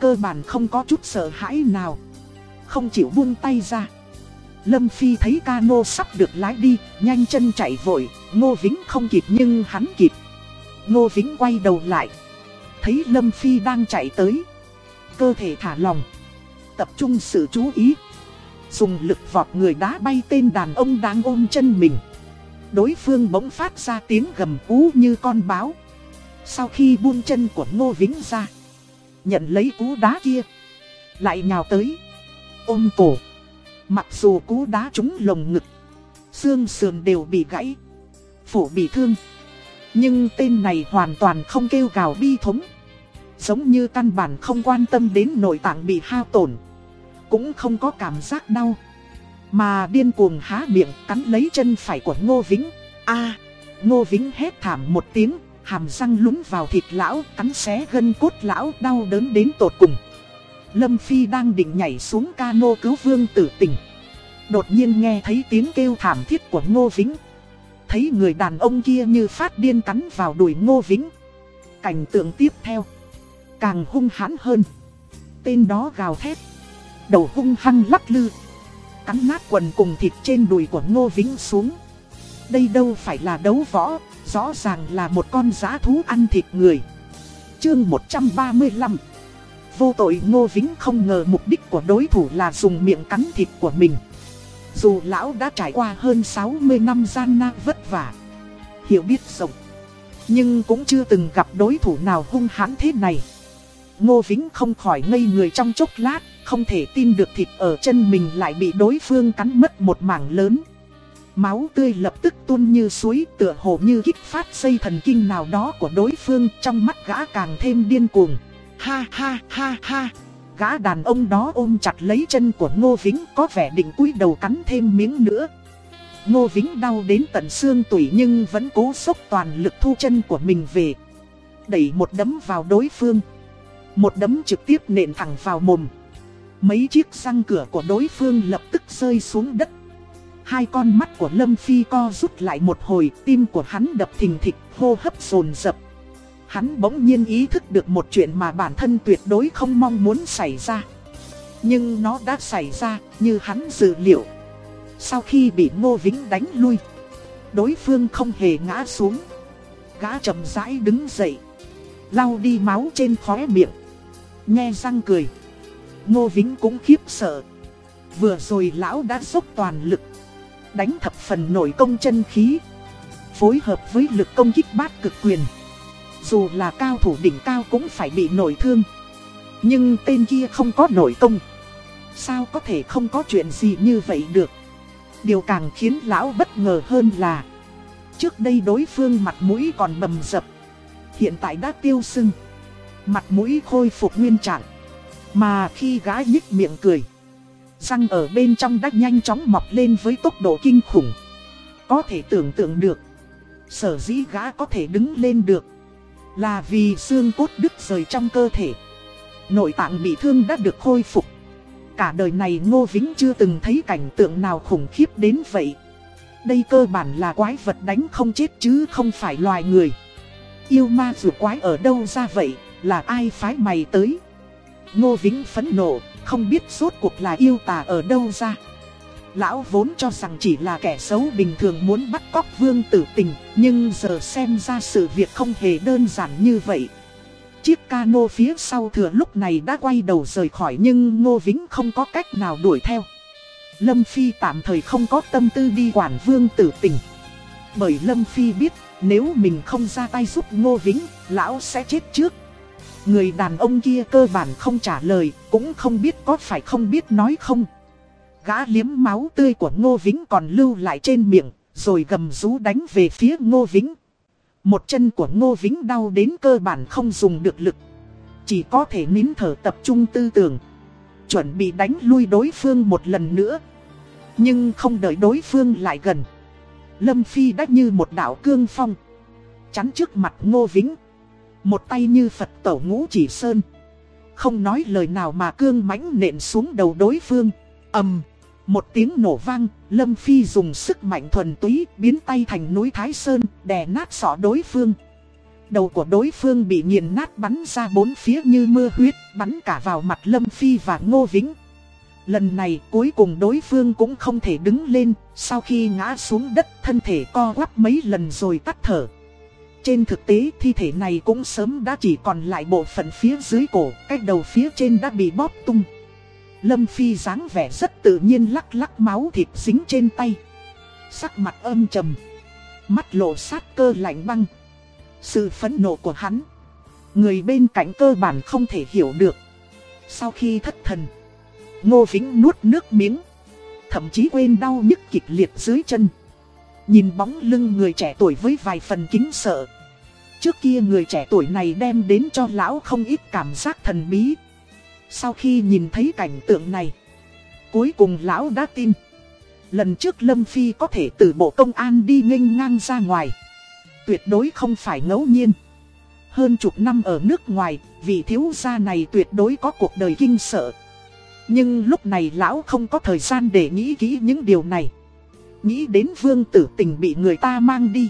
Cơ bản không có chút sợ hãi nào. Không chịu buông tay ra. Lâm Phi thấy cano sắp được lái đi, nhanh chân chạy vội, Ngô Vĩnh không kịp nhưng hắn kịp. Ngô Vĩnh quay đầu lại, thấy Lâm Phi đang chạy tới. Cơ thể thả lòng, tập trung sự chú ý. Dùng lực vọt người đá bay tên đàn ông đang ôm chân mình. Đối phương bỗng phát ra tiếng gầm cú như con báo. Sau khi buông chân của Ngô Vĩnh ra, nhận lấy cú đá kia, lại nhào tới, ôm cổ. Mặc dù cú đá trúng lồng ngực, xương sườn đều bị gãy, phổ bị thương. Nhưng tên này hoàn toàn không kêu gào bi thống. Giống như căn bản không quan tâm đến nội tạng bị hao tổn. Cũng không có cảm giác đau. Mà điên cuồng há miệng cắn lấy chân phải của Ngô Vĩnh. a Ngô Vĩnh hét thảm một tiếng, hàm răng lúng vào thịt lão, cắn xé gân cốt lão đau đớn đến tột cùng. Lâm Phi đang định nhảy xuống cano cứu vương tử tình. Đột nhiên nghe thấy tiếng kêu thảm thiết của Ngô Vĩnh. Thấy người đàn ông kia như phát điên cắn vào đùi Ngô Vĩnh. Cảnh tượng tiếp theo. Càng hung hãn hơn. Tên đó gào thét. Đầu hung hăng lắc lư. Cắn nát quần cùng thịt trên đùi của Ngô Vĩnh xuống. Đây đâu phải là đấu võ, rõ ràng là một con giã thú ăn thịt người. Chương 135 Vô tội Ngô Vĩnh không ngờ mục đích của đối thủ là dùng miệng cắn thịt của mình. Dù lão đã trải qua hơn 60 năm gian nan vất vả, hiểu biết rộng, nhưng cũng chưa từng gặp đối thủ nào hung hãn thế này. Ngô Vĩnh không khỏi ngây người trong chốc lát, không thể tin được thịt ở chân mình lại bị đối phương cắn mất một mảng lớn. Máu tươi lập tức tuôn như suối, tựa hồ như kích phát dây thần kinh nào đó của đối phương, trong mắt gã càng thêm điên cuồng. Ha ha ha ha. Gã đàn ông đó ôm chặt lấy chân của Ngô Vĩnh, có vẻ định cúi đầu cắn thêm miếng nữa. Ngô Vĩnh đau đến tận xương tủy nhưng vẫn cố sốc toàn lực thu chân của mình về. Đẩy một đấm vào đối phương. Một đấm trực tiếp nện thẳng vào mồm. Mấy chiếc răng cửa của đối phương lập tức rơi xuống đất. Hai con mắt của Lâm Phi co rút lại một hồi, tim của hắn đập thình thịch, hô hấp dồn dập. Hắn bỗng nhiên ý thức được một chuyện mà bản thân tuyệt đối không mong muốn xảy ra. Nhưng nó đã xảy ra, như hắn dự liệu. Sau khi bị Ngô Vĩnh đánh lui, đối phương không hề ngã xuống. Gã chậm rãi đứng dậy, lau đi máu trên khóe miệng, nghe răng cười. Ngô Vĩnh cũng khiếp sợ. Vừa rồi lão đã dốc toàn lực, đánh thập phần nổi công chân khí, phối hợp với lực công kích bát cực quyền. Dù là cao thủ đỉnh cao cũng phải bị nổi thương. Nhưng tên kia không có nổi công. Sao có thể không có chuyện gì như vậy được? Điều càng khiến lão bất ngờ hơn là Trước đây đối phương mặt mũi còn bầm dập Hiện tại đã tiêu sưng. Mặt mũi khôi phục nguyên trạng. Mà khi gái nhích miệng cười Răng ở bên trong đã nhanh chóng mọc lên với tốc độ kinh khủng. Có thể tưởng tượng được Sở dĩ gã có thể đứng lên được là vì xương cốt đứt rời trong cơ thể. Nội tạng bị thương đã được khôi phục. Cả đời này Ngô Vĩnh chưa từng thấy cảnh tượng nào khủng khiếp đến vậy. Đây cơ bản là quái vật đánh không chết chứ không phải loài người. Yêu ma dù quái ở đâu ra vậy, là ai phái mày tới? Ngô Vĩnh phẫn nộ, không biết suốt cuộc là yêu tà ở đâu ra Lão vốn cho rằng chỉ là kẻ xấu bình thường muốn bắt cóc vương tử tình, nhưng giờ xem ra sự việc không hề đơn giản như vậy. Chiếc cano phía sau thừa lúc này đã quay đầu rời khỏi nhưng Ngô Vĩnh không có cách nào đuổi theo. Lâm Phi tạm thời không có tâm tư đi quản vương tử tình. Bởi Lâm Phi biết nếu mình không ra tay giúp Ngô Vĩnh, lão sẽ chết trước. Người đàn ông kia cơ bản không trả lời, cũng không biết có phải không biết nói không. Gã liếm máu tươi của Ngô Vĩnh còn lưu lại trên miệng, rồi gầm rú đánh về phía Ngô Vĩnh. Một chân của Ngô Vĩnh đau đến cơ bản không dùng được lực. Chỉ có thể nín thở tập trung tư tưởng. Chuẩn bị đánh lui đối phương một lần nữa. Nhưng không đợi đối phương lại gần. Lâm Phi đã như một đạo cương phong. Chắn trước mặt Ngô Vĩnh. Một tay như Phật tổ ngũ chỉ sơn. Không nói lời nào mà cương mãnh nện xuống đầu đối phương. ầm một tiếng nổ vang, Lâm Phi dùng sức mạnh thuần túy biến tay thành núi Thái Sơn, đè nát sọ đối phương. Đầu của đối phương bị nghiền nát bắn ra bốn phía như mưa huyết, bắn cả vào mặt Lâm Phi và Ngô Vĩnh. Lần này cuối cùng đối phương cũng không thể đứng lên, sau khi ngã xuống đất thân thể co quắp mấy lần rồi tắt thở. Trên thực tế thi thể này cũng sớm đã chỉ còn lại bộ phận phía dưới cổ, cái đầu phía trên đã bị bóp tung. Lâm Phi dáng vẻ rất tự nhiên lắc lắc máu thịt dính trên tay. Sắc mặt âm trầm. Mắt lộ sát cơ lạnh băng. Sự phẫn nộ của hắn. Người bên cạnh cơ bản không thể hiểu được. Sau khi thất thần. Ngô Vĩnh nuốt nước miếng. Thậm chí quên đau nhức kịch liệt dưới chân. Nhìn bóng lưng người trẻ tuổi với vài phần kính sợ. Trước kia người trẻ tuổi này đem đến cho lão không ít cảm giác thần bí. Sau khi nhìn thấy cảnh tượng này, cuối cùng lão đã tin. Lần trước Lâm Phi có thể từ bộ công an đi nghênh ngang ra ngoài. Tuyệt đối không phải ngẫu nhiên. Hơn chục năm ở nước ngoài, vị thiếu gia này tuyệt đối có cuộc đời kinh sợ. Nhưng lúc này lão không có thời gian để nghĩ kỹ những điều này. Nghĩ đến vương tử tình bị người ta mang đi.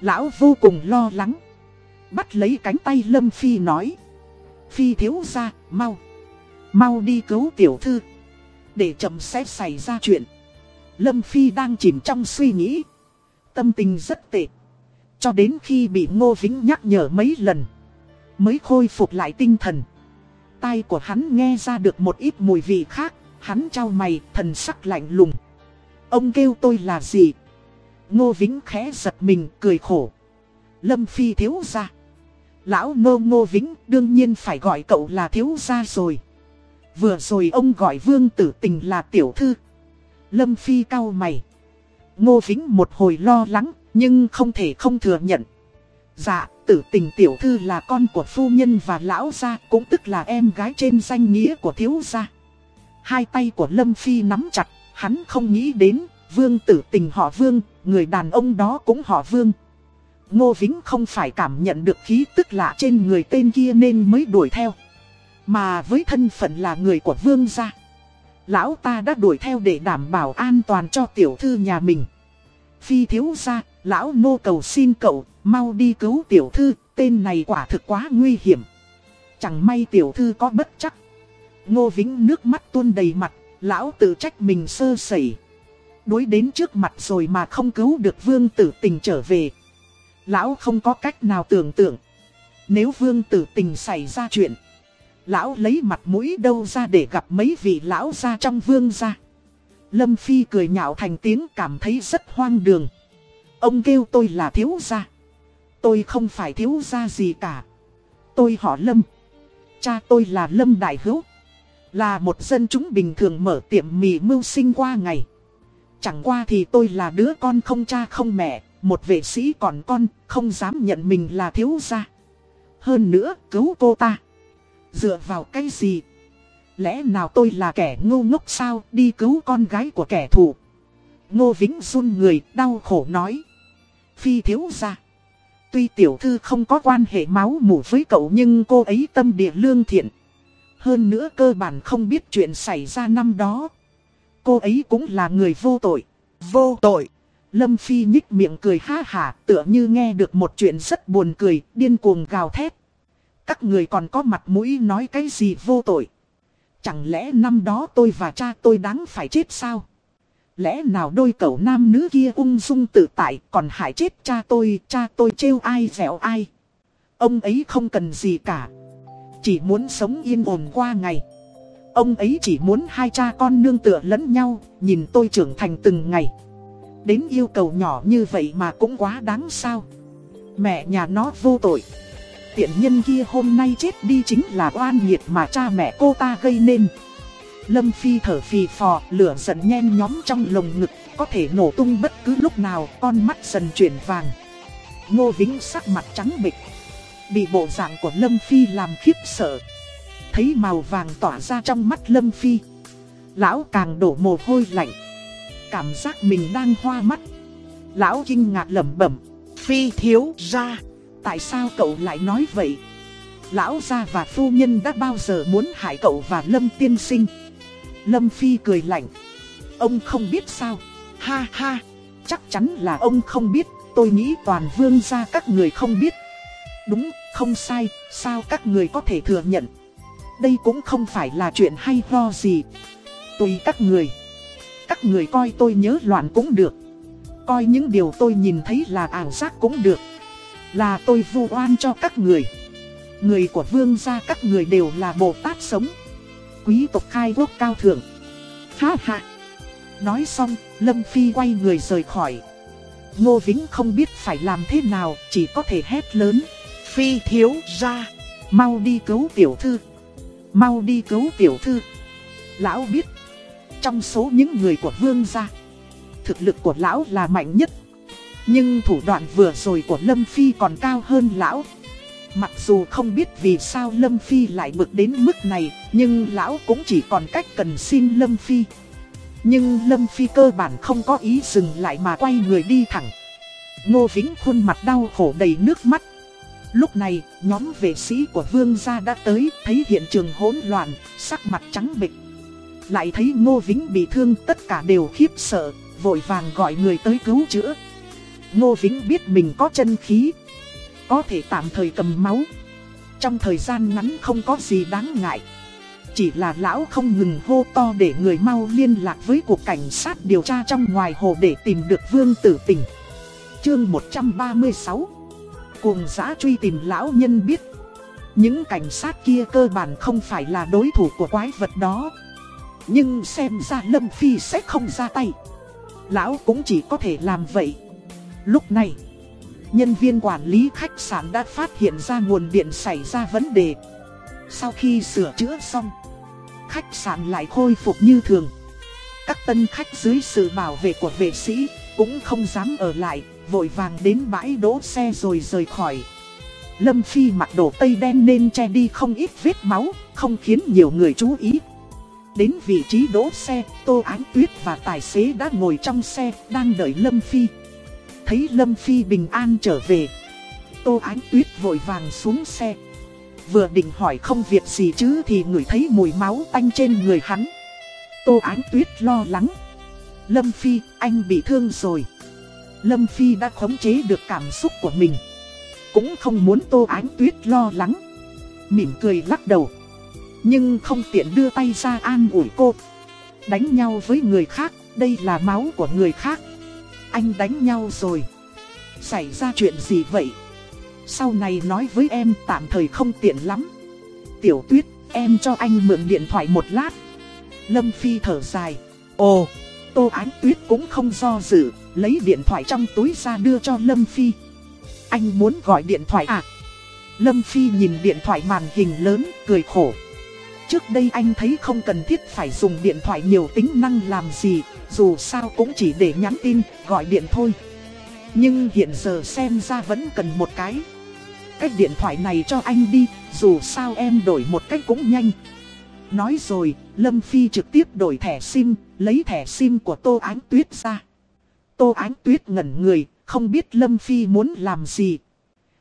Lão vô cùng lo lắng. Bắt lấy cánh tay Lâm Phi nói. Phi thiếu ra, mau. Mau đi cứu tiểu thư. Để chậm sẽ xảy ra chuyện. Lâm Phi đang chìm trong suy nghĩ. Tâm tình rất tệ. Cho đến khi bị Ngô Vĩnh nhắc nhở mấy lần. Mới khôi phục lại tinh thần. Tai của hắn nghe ra được một ít mùi vị khác. Hắn trao mày, thần sắc lạnh lùng. Ông kêu tôi là gì? Ngô Vĩnh khẽ giật mình, cười khổ. Lâm Phi thiếu ra. Lão Ngô Ngô Vĩnh đương nhiên phải gọi cậu là thiếu gia rồi. Vừa rồi ông gọi vương tử tình là tiểu thư. Lâm Phi cao mày. Ngô Vĩnh một hồi lo lắng, nhưng không thể không thừa nhận. Dạ, tử tình tiểu thư là con của phu nhân và lão gia, cũng tức là em gái trên danh nghĩa của thiếu gia. Hai tay của Lâm Phi nắm chặt, hắn không nghĩ đến, vương tử tình họ vương, người đàn ông đó cũng họ vương. Ngô Vĩnh không phải cảm nhận được khí tức lạ trên người tên kia nên mới đuổi theo. Mà với thân phận là người của vương gia. Lão ta đã đuổi theo để đảm bảo an toàn cho tiểu thư nhà mình. Phi thiếu gia, lão nô cầu xin cậu, mau đi cứu tiểu thư, tên này quả thực quá nguy hiểm. Chẳng may tiểu thư có bất chắc. Ngô Vĩnh nước mắt tuôn đầy mặt, lão tự trách mình sơ sẩy. Đối đến trước mặt rồi mà không cứu được vương tử tình trở về. Lão không có cách nào tưởng tượng. Nếu vương tử tình xảy ra chuyện. Lão lấy mặt mũi đâu ra để gặp mấy vị lão ra trong vương gia. Lâm Phi cười nhạo thành tiếng cảm thấy rất hoang đường. Ông kêu tôi là thiếu gia. Tôi không phải thiếu gia gì cả. Tôi họ Lâm. Cha tôi là Lâm Đại Hữu. Là một dân chúng bình thường mở tiệm mì mưu sinh qua ngày. Chẳng qua thì tôi là đứa con không cha không mẹ, một vệ sĩ còn con, không dám nhận mình là thiếu gia. Hơn nữa, cứu cô ta. Dựa vào cái gì? Lẽ nào tôi là kẻ ngu ngốc sao đi cứu con gái của kẻ thù? Ngô Vĩnh run người, đau khổ nói. Phi thiếu gia. Tuy tiểu thư không có quan hệ máu mủ với cậu nhưng cô ấy tâm địa lương thiện. Hơn nữa cơ bản không biết chuyện xảy ra năm đó. Cô ấy cũng là người vô tội. Vô tội. Lâm Phi nhích miệng cười ha hả tựa như nghe được một chuyện rất buồn cười, điên cuồng gào thét. Các người còn có mặt mũi nói cái gì vô tội. Chẳng lẽ năm đó tôi và cha tôi đáng phải chết sao? Lẽ nào đôi cậu nam nữ kia ung dung tự tại còn hại chết cha tôi, cha tôi trêu ai dẻo ai? Ông ấy không cần gì cả. Chỉ muốn sống yên ổn qua ngày. Ông ấy chỉ muốn hai cha con nương tựa lẫn nhau, nhìn tôi trưởng thành từng ngày. Đến yêu cầu nhỏ như vậy mà cũng quá đáng sao. Mẹ nhà nó vô tội. Tiện nhân kia hôm nay chết đi chính là oan nghiệt mà cha mẹ cô ta gây nên. Lâm Phi thở phì phò, lửa giận nhen nhóm trong lồng ngực, có thể nổ tung bất cứ lúc nào, con mắt dần chuyển vàng. Ngô Vĩnh sắc mặt trắng bịch, bị bộ dạng của Lâm Phi làm khiếp sợ. Thấy màu vàng tỏa ra trong mắt Lâm Phi. Lão càng đổ mồ hôi lạnh. Cảm giác mình đang hoa mắt. Lão kinh ngạc lẩm bẩm. Phi thiếu ra. Tại sao cậu lại nói vậy? Lão gia và phu nhân đã bao giờ muốn hại cậu và Lâm tiên sinh? Lâm Phi cười lạnh. Ông không biết sao? Ha ha, chắc chắn là ông không biết. Tôi nghĩ toàn vương gia các người không biết. Đúng, không sai, sao các người có thể thừa nhận? Đây cũng không phải là chuyện hay ho gì. Tùy các người. Các người coi tôi nhớ loạn cũng được. Coi những điều tôi nhìn thấy là ảo giác cũng được. Là tôi vu oan cho các người. Người của vương gia các người đều là Bồ Tát sống. Quý tộc khai quốc cao thượng. Ha ha. Nói xong, Lâm Phi quay người rời khỏi. Ngô Vĩnh không biết phải làm thế nào, chỉ có thể hét lớn. Phi thiếu ra, mau đi cứu tiểu thư. Mau đi cứu tiểu thư. Lão biết, trong số những người của vương gia, thực lực của lão là mạnh nhất. Nhưng thủ đoạn vừa rồi của Lâm Phi còn cao hơn lão. Mặc dù không biết vì sao Lâm Phi lại bực đến mức này, nhưng lão cũng chỉ còn cách cần xin Lâm Phi. Nhưng Lâm Phi cơ bản không có ý dừng lại mà quay người đi thẳng. Ngô Vĩnh khuôn mặt đau khổ đầy nước mắt. Lúc này, nhóm vệ sĩ của vương gia đã tới, thấy hiện trường hỗn loạn, sắc mặt trắng bệch. Lại thấy Ngô Vĩnh bị thương tất cả đều khiếp sợ, vội vàng gọi người tới cứu chữa. Ngô Vĩnh biết mình có chân khí, có thể tạm thời cầm máu. Trong thời gian ngắn không có gì đáng ngại. Chỉ là lão không ngừng hô to để người mau liên lạc với cuộc cảnh sát điều tra trong ngoài hồ để tìm được vương tử tình. Chương 136 Cuồng giã truy tìm lão nhân biết. Những cảnh sát kia cơ bản không phải là đối thủ của quái vật đó. Nhưng xem ra Lâm Phi sẽ không ra tay. Lão cũng chỉ có thể làm vậy. Lúc này, Nhân viên quản lý khách sạn đã phát hiện ra nguồn điện xảy ra vấn đề. Sau khi sửa chữa xong, Khách sạn lại khôi phục như thường. Các tân khách dưới sự bảo vệ của vệ sĩ Cũng không dám ở lại. Vội vàng đến bãi đỗ xe rồi rời khỏi. Lâm Phi mặc đồ tây đen nên che đi không ít vết máu Không khiến nhiều người chú ý. Đến vị trí đỗ xe Tô Ánh Tuyết và tài xế đã ngồi trong xe Đang đợi Lâm Phi. Thấy Lâm Phi bình an trở về Tô Ánh Tuyết vội vàng xuống xe. Vừa định hỏi không việc gì chứ thì người thấy mùi máu tanh trên người hắn. Tô Ánh Tuyết lo lắng. Lâm Phi, anh bị thương rồi. Lâm Phi đã khống chế được cảm xúc của mình. Cũng không muốn Tô Ánh Tuyết lo lắng. Mỉm cười lắc đầu. Nhưng không tiện đưa tay ra an ủi cô. Đánh nhau với người khác, đây là máu của người khác. Anh đánh nhau rồi. Xảy ra chuyện gì vậy? Sau này nói với em tạm thời không tiện lắm. Tiểu tuyết, em cho anh mượn điện thoại một lát. Lâm Phi thở dài. Ồ, Tô Ánh Tuyết cũng không do dự Lấy điện thoại trong túi ra đưa cho Lâm Phi. Anh muốn gọi điện thoại à? Lâm Phi nhìn điện thoại màn hình lớn, cười khổ. Trước đây anh thấy không cần thiết phải dùng điện thoại nhiều tính năng làm gì Dù sao cũng chỉ để nhắn tin, gọi điện thôi. Nhưng hiện giờ xem ra vẫn cần một cái. Cách điện thoại này cho anh đi, dù sao em đổi một cách cũng nhanh. Nói rồi, Lâm Phi trực tiếp đổi thẻ SIM, lấy thẻ SIM của Tô Ánh Tuyết ra Tô Ánh Tuyết ngẩn người, không biết Lâm Phi muốn làm gì.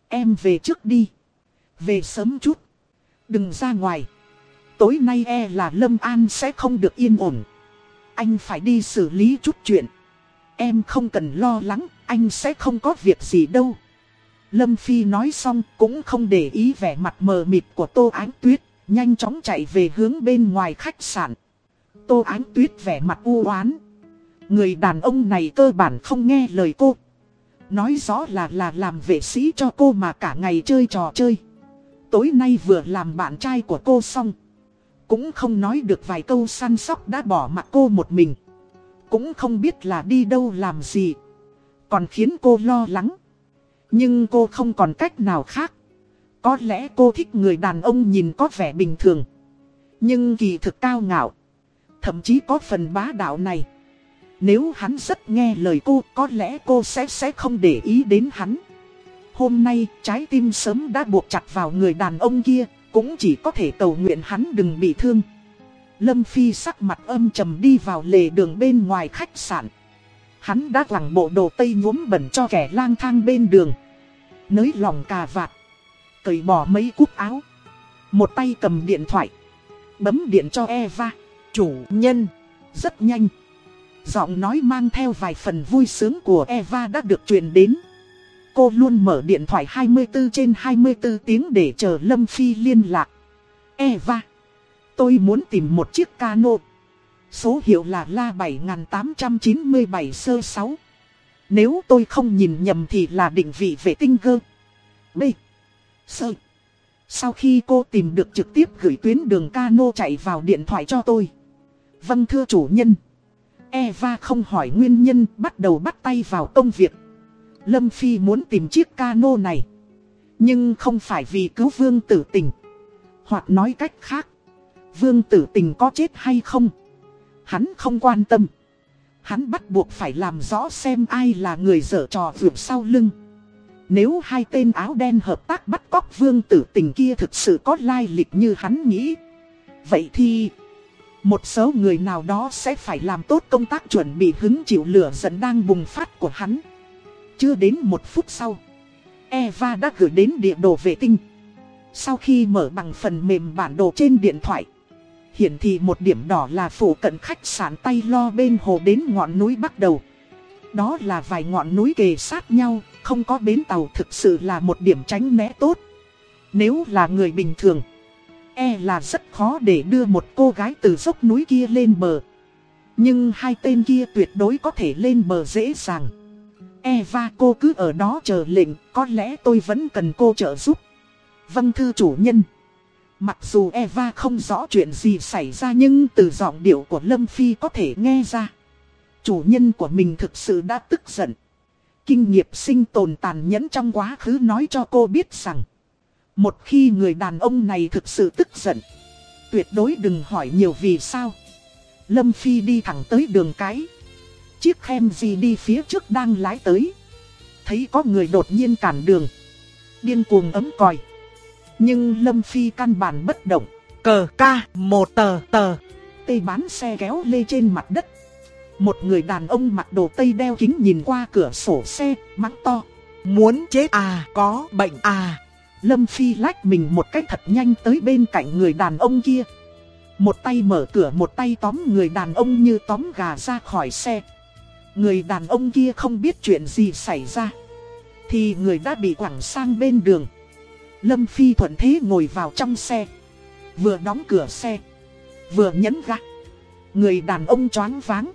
Em về trước đi. Về sớm chút. Đừng ra ngoài. Tối nay e là Lâm An sẽ không được yên ổn. Anh phải đi xử lý chút chuyện. Em không cần lo lắng, anh sẽ không có việc gì đâu. Lâm Phi nói xong cũng không để ý vẻ mặt mờ mịt của Tô Ánh Tuyết, nhanh chóng chạy về hướng bên ngoài khách sạn. Tô Ánh Tuyết vẻ mặt u oán Người đàn ông này cơ bản không nghe lời cô. Nói rõ là là làm vệ sĩ cho cô mà cả ngày chơi trò chơi. Tối nay vừa làm bạn trai của cô xong. Cũng không nói được vài câu săn sóc đã bỏ mặt cô một mình. Cũng không biết là đi đâu làm gì. Còn khiến cô lo lắng. Nhưng cô không còn cách nào khác. Có lẽ cô thích người đàn ông nhìn có vẻ bình thường. Nhưng kỳ thực cao ngạo. Thậm chí có phần bá đạo này. Nếu hắn rất nghe lời cô, có lẽ cô sẽ sẽ không để ý đến hắn. Hôm nay, trái tim sớm đã buộc chặt vào người đàn ông kia, cũng chỉ có thể cầu nguyện hắn đừng bị thương. Lâm Phi sắc mặt âm trầm đi vào lề đường bên ngoài khách sạn. Hắn đã lẳng bộ đồ tây nhuốm bẩn cho kẻ lang thang bên đường. Nới lòng cà vạt. Cởi bỏ mấy cúc áo. Một tay cầm điện thoại. Bấm điện cho Eva. Chủ nhân. Rất nhanh. Giọng nói mang theo vài phần vui sướng của Eva đã được truyền đến. Cô luôn mở điện thoại 24 trên 24 tiếng để chờ Lâm Phi liên lạc. Eva, tôi muốn tìm một chiếc cano. Số hiệu là La 7897 sơ 6. Nếu tôi không nhìn nhầm thì là định vị vệ tinh gơ. B. Sơ. Sau khi cô tìm được trực tiếp gửi tuyến đường cano chạy vào điện thoại cho tôi. Vâng thưa chủ nhân. Eva không hỏi nguyên nhân, bắt đầu bắt tay vào công việc. Lâm Phi muốn tìm chiếc cano này. Nhưng không phải vì cứu vương tử tình. Hoặc nói cách khác. Vương tử tình có chết hay không. Hắn không quan tâm. Hắn bắt buộc phải làm rõ xem ai là người dở trò vượt sau lưng. Nếu hai tên áo đen hợp tác bắt cóc vương tử tình kia thực sự có lai lịch như hắn nghĩ. Vậy thì... Một số người nào đó sẽ phải làm tốt công tác chuẩn bị hứng chịu lửa giận đang bùng phát của hắn. Chưa đến một phút sau. Eva đã gửi đến địa đồ vệ tinh. Sau khi mở bằng phần mềm bản đồ trên điện thoại, hiển thị một điểm đỏ là phủ cận khách sạn tay lo bên hồ đến ngọn núi bắt đầu. Đó là vài ngọn núi kề sát nhau, không có bến tàu thực sự là một điểm tránh né tốt. Nếu là người bình thường, e là rất khó để đưa một cô gái từ dốc núi kia lên bờ. Nhưng hai tên kia tuyệt đối có thể lên bờ dễ dàng. Eva cô cứ ở đó chờ lệnh, có lẽ tôi vẫn cần cô trợ giúp. Vâng thưa chủ nhân. Mặc dù Eva không rõ chuyện gì xảy ra nhưng từ giọng điệu của Lâm Phi có thể nghe ra. Chủ nhân của mình thực sự đã tức giận. Kinh nghiệm sinh tồn tàn nhẫn trong quá khứ nói cho cô biết rằng. Một khi người đàn ông này thực sự tức giận. Tuyệt đối đừng hỏi nhiều vì sao. Lâm Phi đi thẳng tới đường cái. Chiếc khem gì đi phía trước đang lái tới. Thấy có người đột nhiên cản đường. Điên cuồng ấm còi. Nhưng Lâm Phi căn bản bất động. Cờ ca, một tờ tờ. Tây bán xe kéo lê trên mặt đất. Một người đàn ông mặc đồ tây đeo kính nhìn qua cửa sổ xe, mắng to. Muốn chết à, có bệnh à. Lâm Phi lách mình một cách thật nhanh tới bên cạnh người đàn ông kia. Một tay mở cửa một tay tóm người đàn ông như tóm gà ra khỏi xe. Người đàn ông kia không biết chuyện gì xảy ra. Thì người đã bị quẳng sang bên đường. Lâm Phi thuận thế ngồi vào trong xe. Vừa đóng cửa xe. Vừa nhấn ga. Người đàn ông choáng váng.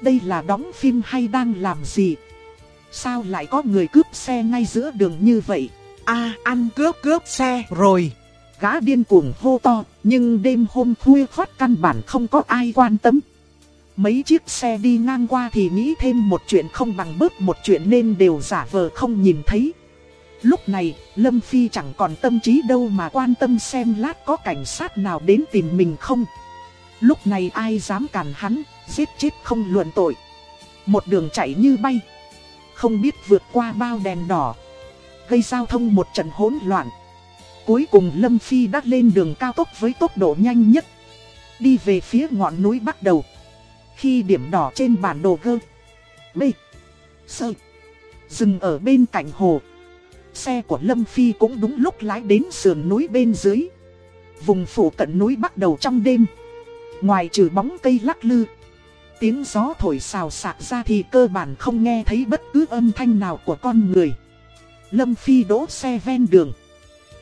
Đây là đóng phim hay đang làm gì? Sao lại có người cướp xe ngay giữa đường như vậy? À, ăn cướp cướp xe rồi. Gã điên cuồng hô to, nhưng đêm hôm khuya khoát căn bản không có ai quan tâm. Mấy chiếc xe đi ngang qua thì nghĩ thêm một chuyện không bằng bớt một chuyện nên đều giả vờ không nhìn thấy. Lúc này, Lâm Phi chẳng còn tâm trí đâu mà quan tâm xem lát có cảnh sát nào đến tìm mình không. Lúc này ai dám cản hắn, giết chết không luận tội. Một đường chạy như bay. Không biết vượt qua bao đèn đỏ. Gây giao thông một trận hỗn loạn. Cuối cùng Lâm Phi đã lên đường cao tốc với tốc độ nhanh nhất. Đi về phía ngọn núi bắt đầu. Khi điểm đỏ trên bản đồ gơ. B. Sơ. Dừng ở bên cạnh hồ. Xe của Lâm Phi cũng đúng lúc lái đến sườn núi bên dưới. Vùng phủ cận núi bắt đầu trong đêm. Ngoài trừ bóng cây lắc lư. Tiếng gió thổi xào xạc ra thì cơ bản không nghe thấy bất cứ âm thanh nào của con người. Lâm Phi đỗ xe ven đường.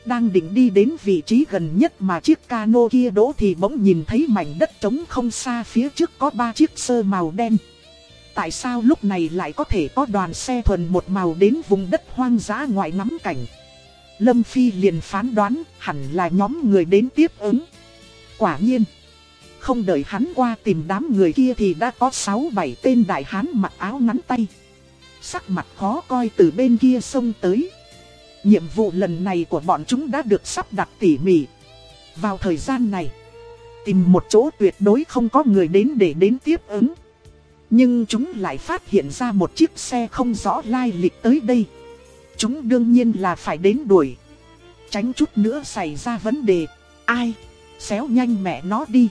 Đang định đi đến vị trí gần nhất mà chiếc cano kia đỗ thì bỗng nhìn thấy mảnh đất trống không xa phía trước có ba chiếc sơ màu đen. Tại sao lúc này lại có thể có đoàn xe thuần một màu đến vùng đất hoang dã ngoại ngắm cảnh? Lâm Phi liền phán đoán hẳn là nhóm người đến tiếp ứng. Quả nhiên, không đợi hắn qua tìm đám người kia thì đã có 6-7 tên đại hán mặc áo ngắn tay. Sắc mặt khó coi từ bên kia sông tới. Nhiệm vụ lần này của bọn chúng đã được sắp đặt tỉ mỉ. Vào thời gian này, tìm một chỗ tuyệt đối không có người đến để đến tiếp ứng. Nhưng chúng lại phát hiện ra một chiếc xe không rõ lai lịch tới đây. Chúng đương nhiên là phải đến đuổi. Tránh chút nữa xảy ra vấn đề. Ai? Xéo nhanh mẹ nó đi.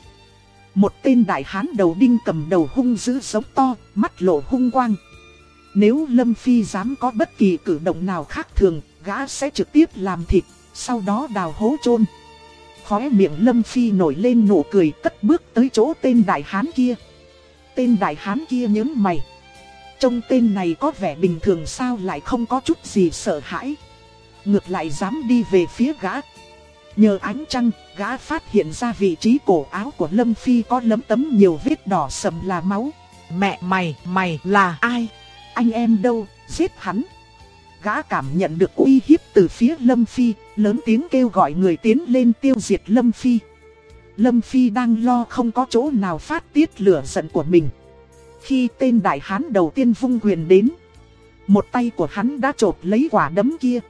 Một tên đại hán đầu đinh cầm đầu hung dữ sống to, mắt lộ hung quang. Nếu Lâm Phi dám có bất kỳ cử động nào khác thường, gã sẽ trực tiếp làm thịt, sau đó đào hố chôn Khóe miệng Lâm Phi nổi lên nụ cười cất bước tới chỗ tên đại hán kia. Tên đại hán kia nhớ mày. Trông tên này có vẻ bình thường sao lại không có chút gì sợ hãi. Ngược lại dám đi về phía gã. Nhờ ánh trăng, gã phát hiện ra vị trí cổ áo của Lâm Phi có lấm tấm nhiều vết đỏ sầm là máu. Mẹ mày, mày là ai? Anh em đâu, giết hắn. Gã cảm nhận được uy hiếp từ phía Lâm Phi, lớn tiếng kêu gọi người tiến lên tiêu diệt Lâm Phi. Lâm Phi đang lo không có chỗ nào phát tiết lửa giận của mình. Khi tên đại hán đầu tiên vung quyền đến, một tay của hắn đã trột lấy quả đấm kia.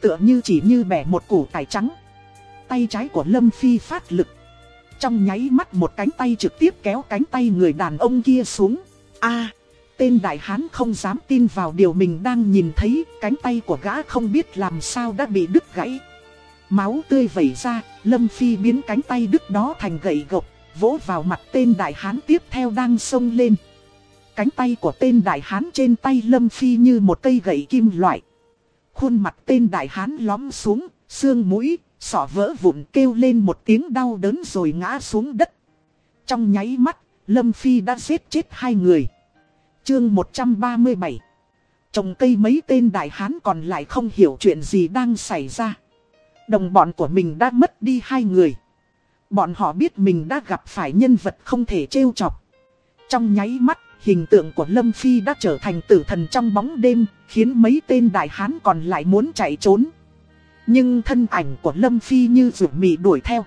Tựa như chỉ như bẻ một củ cải trắng. Tay trái của Lâm Phi phát lực. Trong nháy mắt một cánh tay trực tiếp kéo cánh tay người đàn ông kia xuống. a tên đại hán không dám tin vào điều mình đang nhìn thấy, cánh tay của gã không biết làm sao đã bị đứt gãy. Máu tươi vẩy ra, Lâm Phi biến cánh tay đứt đó thành gậy gộc, vỗ vào mặt tên đại hán tiếp theo đang xông lên. Cánh tay của tên đại hán trên tay Lâm Phi như một cây gậy kim loại. Khuôn mặt tên đại hán lóm xuống, xương mũi, sọ vỡ vụn kêu lên một tiếng đau đớn rồi ngã xuống đất. Trong nháy mắt, Lâm Phi đã giết chết hai người. Chương 137 Trồng cây mấy tên đại hán còn lại không hiểu chuyện gì đang xảy ra. Đồng bọn của mình đã mất đi hai người. Bọn họ biết mình đã gặp phải nhân vật không thể trêu chọc. Trong nháy mắt, hình tượng của Lâm Phi đã trở thành tử thần trong bóng đêm, khiến mấy tên đại hán còn lại muốn chạy trốn. Nhưng thân ảnh của Lâm Phi như rủ mì đuổi theo.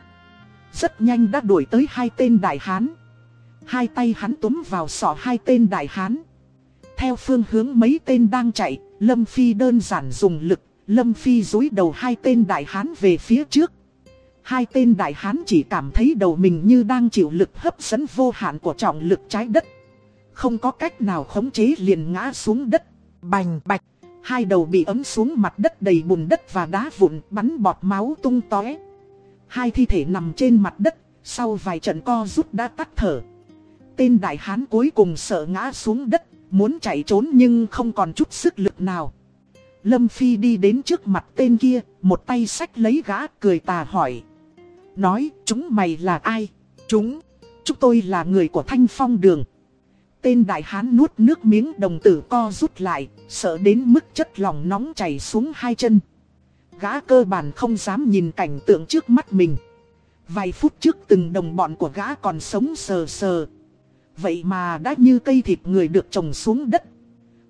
Rất nhanh đã đuổi tới hai tên đại hán. Hai tay hắn túm vào sọ hai tên đại hán. Theo phương hướng mấy tên đang chạy, Lâm Phi đơn giản dùng lực, Lâm Phi dối đầu hai tên đại hán về phía trước. Hai tên đại hán chỉ cảm thấy đầu mình như đang chịu lực hấp dẫn vô hạn của trọng lực trái đất. Không có cách nào khống chế liền ngã xuống đất. Bành bạch, hai đầu bị ấm xuống mặt đất đầy bùn đất và đá vụn bắn bọt máu tung tóe. Hai thi thể nằm trên mặt đất, sau vài trận co rút đã tắt thở. Tên đại hán cuối cùng sợ ngã xuống đất, muốn chạy trốn nhưng không còn chút sức lực nào. Lâm Phi đi đến trước mặt tên kia, một tay sách lấy gã cười tà hỏi. Nói, chúng mày là ai? Chúng, chúng tôi là người của Thanh Phong Đường. Tên đại hán nuốt nước miếng đồng tử co rút lại, sợ đến mức chất lòng nóng chảy xuống hai chân. Gã cơ bản không dám nhìn cảnh tượng trước mắt mình. Vài phút trước từng đồng bọn của gã còn sống sờ sờ. Vậy mà đã như cây thịt người được trồng xuống đất.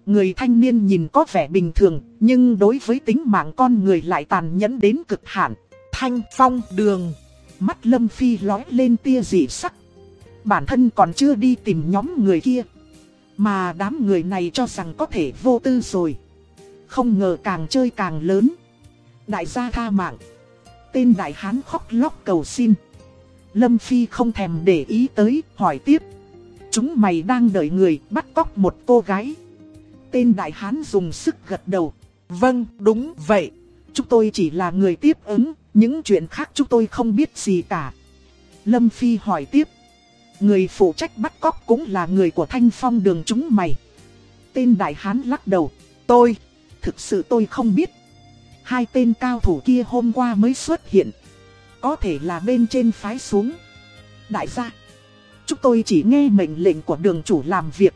Người thanh niên nhìn có vẻ bình thường, nhưng đối với tính mạng con người lại tàn nhẫn đến cực hạn. Thanh phong đường. Mắt Lâm Phi lói lên tia dị sắc. Bản thân còn chưa đi tìm nhóm người kia. Mà đám người này cho rằng có thể vô tư rồi. Không ngờ càng chơi càng lớn. Đại gia tha mạng. Tên đại hán khóc lóc cầu xin. Lâm Phi không thèm để ý tới, hỏi tiếp. Chúng mày đang đợi người bắt cóc một cô gái. Tên đại hán dùng sức gật đầu. Vâng, đúng vậy. Chúng tôi chỉ là người tiếp ứng, những chuyện khác chúng tôi không biết gì cả. Lâm Phi hỏi tiếp. Người phụ trách bắt cóc cũng là người của Thanh Phong đường chúng mày. Tên đại hán lắc đầu. Tôi, thực sự tôi không biết. Hai tên cao thủ kia hôm qua mới xuất hiện. Có thể là bên trên phái xuống. Đại gia, chúng tôi chỉ nghe mệnh lệnh của đường chủ làm việc.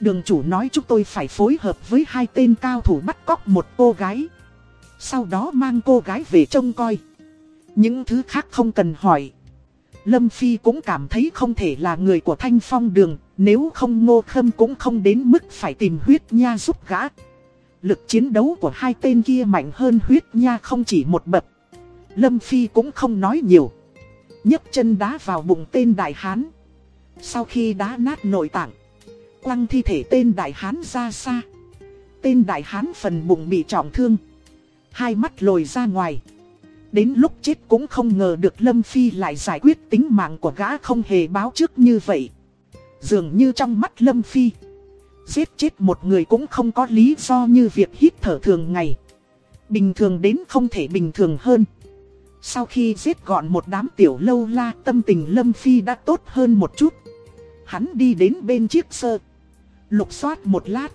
Đường chủ nói chúng tôi phải phối hợp với hai tên cao thủ bắt cóc một cô gái. Sau đó mang cô gái về trông coi. Những thứ khác không cần hỏi. Lâm Phi cũng cảm thấy không thể là người của Thanh Phong Đường, nếu không ngô khâm cũng không đến mức phải tìm huyết nha giúp gã. Lực chiến đấu của hai tên kia mạnh hơn huyết nha không chỉ một bậc. Lâm Phi cũng không nói nhiều. nhấc chân đá vào bụng tên Đại Hán. Sau khi đá nát nội tạng, quăng thi thể tên Đại Hán ra xa. Tên Đại Hán phần bụng bị trọng thương. Hai mắt lồi ra ngoài. Đến lúc chết cũng không ngờ được Lâm Phi lại giải quyết tính mạng của gã không hề báo trước như vậy. Dường như trong mắt Lâm Phi, giết chết một người cũng không có lý do như việc hít thở thường ngày. Bình thường đến không thể bình thường hơn. Sau khi giết gọn một đám tiểu lâu la tâm tình Lâm Phi đã tốt hơn một chút. Hắn đi đến bên chiếc sơ. Lục soát một lát.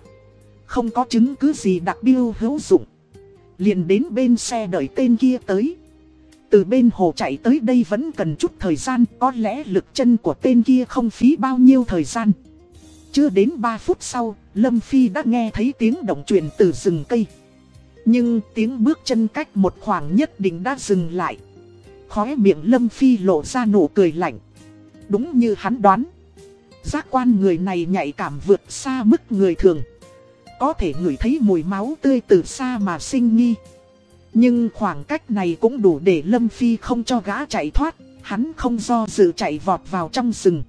Không có chứng cứ gì đặc biêu hữu dụng. Liền đến bên xe đợi tên kia tới. Từ bên hồ chạy tới đây vẫn cần chút thời gian, có lẽ lực chân của tên kia không phí bao nhiêu thời gian. Chưa đến 3 phút sau, Lâm Phi đã nghe thấy tiếng động truyền từ rừng cây. Nhưng tiếng bước chân cách một khoảng nhất định đã dừng lại. Khóe miệng Lâm Phi lộ ra nụ cười lạnh. Đúng như hắn đoán. Giác quan người này nhạy cảm vượt xa mức người thường. Có thể ngửi thấy mùi máu tươi từ xa mà sinh nghi. Nhưng khoảng cách này cũng đủ để Lâm Phi không cho gã chạy thoát, hắn không do dự chạy vọt vào trong rừng.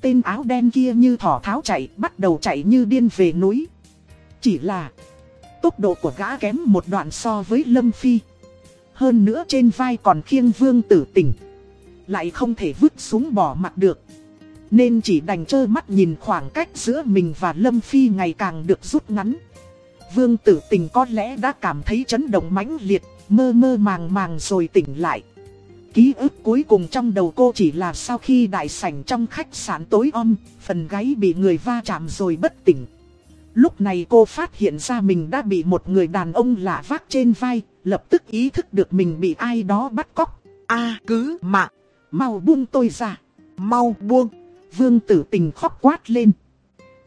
Tên áo đen kia như thỏ tháo chạy, bắt đầu chạy như điên về núi. Chỉ là, tốc độ của gã kém một đoạn so với Lâm Phi. Hơn nữa trên vai còn khiêng vương tử tỉnh. Lại không thể vứt xuống bỏ mặt được. Nên chỉ đành trơ mắt nhìn khoảng cách giữa mình và Lâm Phi ngày càng được rút ngắn. Vương tử tình có lẽ đã cảm thấy chấn động mãnh liệt, mơ mơ màng màng rồi tỉnh lại. Ký ức cuối cùng trong đầu cô chỉ là sau khi đại sảnh trong khách sạn tối om, phần gáy bị người va chạm rồi bất tỉnh. Lúc này cô phát hiện ra mình đã bị một người đàn ông lạ vác trên vai, lập tức ý thức được mình bị ai đó bắt cóc. A cứ mạng, Mau buông tôi ra. mau buông. Vương tử tình khóc quát lên.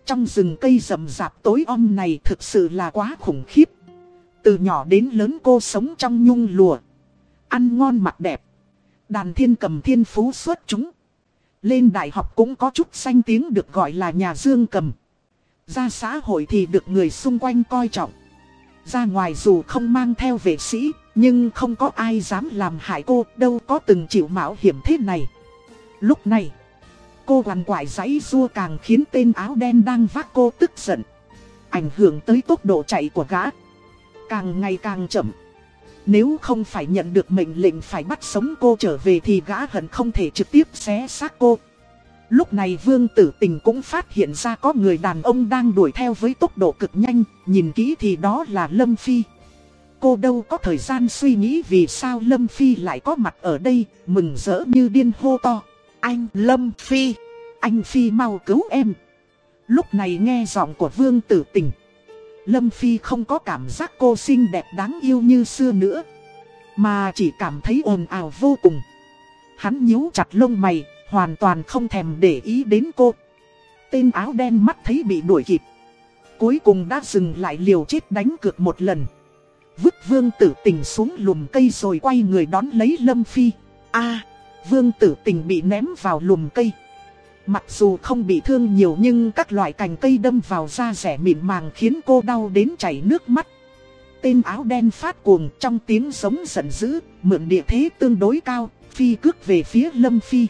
Trong rừng cây rậm rạp tối om này thực sự là quá khủng khiếp. Từ nhỏ đến lớn cô sống trong nhung lùa. Ăn ngon mặc đẹp. Đàn thiên cầm thiên phú xuất chúng. Lên đại học cũng có chút danh tiếng được gọi là nhà dương cầm. Ra xã hội thì được người xung quanh coi trọng. Ra ngoài dù không mang theo vệ sĩ, nhưng không có ai dám làm hại cô, đâu có từng chịu mạo hiểm thế này. Lúc này, cô quằn quại giấy rua càng khiến tên áo đen đang vác cô tức giận. Ảnh hưởng tới tốc độ chạy của gã. Càng ngày càng chậm. Nếu không phải nhận được mệnh lệnh phải bắt sống cô trở về thì gã hận không thể trực tiếp xé xác cô. Lúc này vương tử tình cũng phát hiện ra có người đàn ông đang đuổi theo với tốc độ cực nhanh, nhìn kỹ thì đó là Lâm Phi. Cô đâu có thời gian suy nghĩ vì sao Lâm Phi lại có mặt ở đây, mừng rỡ như điên hô to. Anh Lâm Phi. Anh Phi mau cứu em. Lúc này nghe giọng của vương tử tình. Lâm Phi không có cảm giác cô xinh đẹp đáng yêu như xưa nữa. Mà chỉ cảm thấy ồn ào vô cùng. Hắn nhíu chặt lông mày, hoàn toàn không thèm để ý đến cô. Tên áo đen mắt thấy bị đuổi kịp. Cuối cùng đã dừng lại liều chết đánh cược một lần. Vứt vương tử tình xuống lùm cây rồi quay người đón lấy Lâm Phi. a vương tử tình bị ném vào lùm cây. Mặc dù không bị thương nhiều nhưng các loại cành cây đâm vào da rẻ mịn màng khiến cô đau đến chảy nước mắt. Tên áo đen phát cuồng trong tiếng giống giận dữ, mượn địa thế tương đối cao, phi cước về phía Lâm Phi.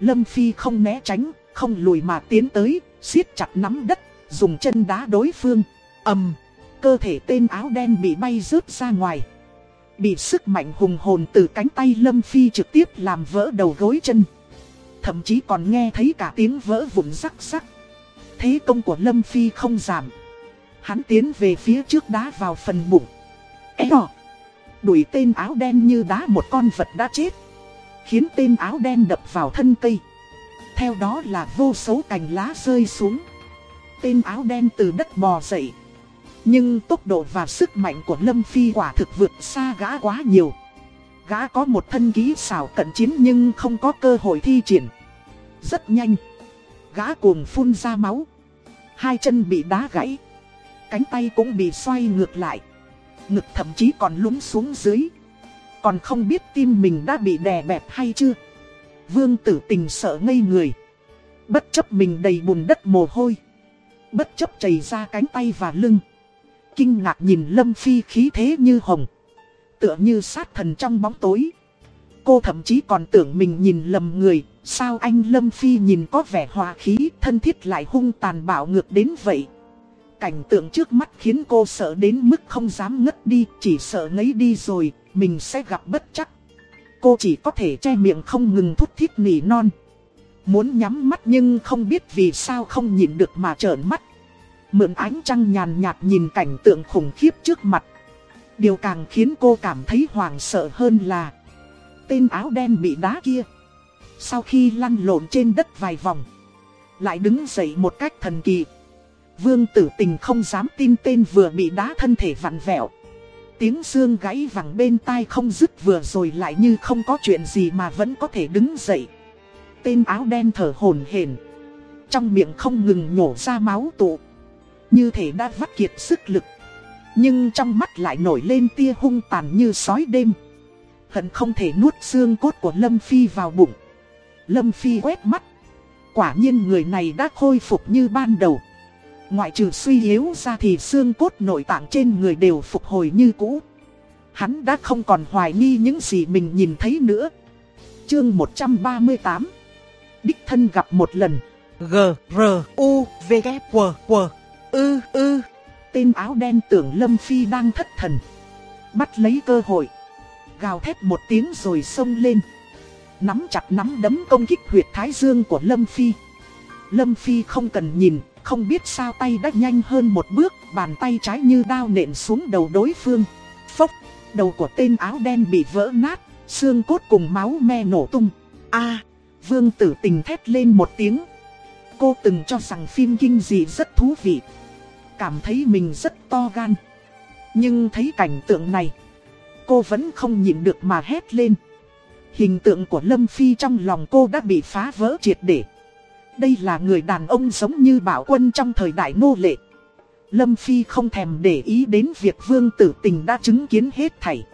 Lâm Phi không né tránh, không lùi mà tiến tới, siết chặt nắm đất, dùng chân đá đối phương. ầm, cơ thể tên áo đen bị bay rớt ra ngoài. Bị sức mạnh hùng hồn từ cánh tay Lâm Phi trực tiếp làm vỡ đầu gối chân. Thậm chí còn nghe thấy cả tiếng vỡ vụn rắc rắc. Thế công của Lâm Phi không giảm. Hắn tiến về phía trước đá vào phần bụng. Eo! Đuổi tên áo đen như đá một con vật đã chết. Khiến tên áo đen đập vào thân cây. Theo đó là vô số cành lá rơi xuống. Tên áo đen từ đất bò dậy. Nhưng tốc độ và sức mạnh của Lâm Phi quả thực vượt xa gã quá nhiều. Gã có một thân ký xảo cận chiến nhưng không có cơ hội thi triển. Rất nhanh. Gã cuồng phun ra máu. Hai chân bị đá gãy. Cánh tay cũng bị xoay ngược lại. Ngực thậm chí còn lún xuống dưới. Còn không biết tim mình đã bị đè bẹp hay chưa. Vương tử tình sợ ngây người. Bất chấp mình đầy bùn đất mồ hôi. Bất chấp chảy ra cánh tay và lưng. Kinh ngạc nhìn Lâm Phi khí thế như hồng tựa như sát thần trong bóng tối. Cô thậm chí còn tưởng mình nhìn lầm người, sao anh Lâm Phi nhìn có vẻ hòa khí, thân thiết lại hung tàn bạo ngược đến vậy. Cảnh tượng trước mắt khiến cô sợ đến mức không dám ngất đi, chỉ sợ ngấy đi rồi, mình sẽ gặp bất chắc. Cô chỉ có thể che miệng không ngừng thút thít nỉ non. Muốn nhắm mắt nhưng không biết vì sao không nhìn được mà trợn mắt. Mượn ánh trăng nhàn nhạt nhìn cảnh tượng khủng khiếp trước mặt. Điều càng khiến cô cảm thấy hoảng sợ hơn là, Tên áo đen bị đá kia. Sau khi lăn lộn trên đất vài vòng, Lại đứng dậy một cách thần kỳ. Vương tử tình không dám tin tên vừa bị đá thân thể vặn vẹo. Tiếng xương gãy vẳng bên tai không dứt vừa rồi lại như không có chuyện gì mà vẫn có thể đứng dậy. Tên áo đen thở hổn hển, Trong miệng không ngừng nhổ ra máu tụ. Như thể đã vắt kiệt sức lực. Nhưng trong mắt lại nổi lên tia hung tàn như sói đêm. Hận không thể nuốt xương cốt của Lâm Phi vào bụng. Lâm Phi quét mắt. Quả nhiên người này đã khôi phục như ban đầu. Ngoại trừ suy yếu ra thì xương cốt nội tạng trên người đều phục hồi như cũ. Hắn đã không còn hoài nghi những gì mình nhìn thấy nữa. Chương 138 Đích thân gặp một lần. G, R, U, V, K, W, W, ư, ư Tên áo đen tưởng Lâm Phi đang thất thần. Bắt lấy cơ hội. Gào thét một tiếng rồi xông lên. Nắm chặt nắm đấm công kích huyệt thái dương của Lâm Phi. Lâm Phi không cần nhìn, không biết sao tay đã nhanh hơn một bước, bàn tay trái như đao nện xuống đầu đối phương. Phốc, đầu của tên áo đen bị vỡ nát, xương cốt cùng máu me nổ tung. a vương tử tình thét lên một tiếng. Cô từng cho rằng phim kinh dị rất thú vị cảm thấy mình rất to gan. Nhưng thấy cảnh tượng này, cô vẫn không nhịn được mà hét lên. Hình tượng của Lâm Phi trong lòng cô đã bị phá vỡ triệt để. Đây là người đàn ông giống như bảo quân trong thời đại nô lệ. Lâm Phi không thèm để ý đến việc vương tử tình đã chứng kiến hết thảy.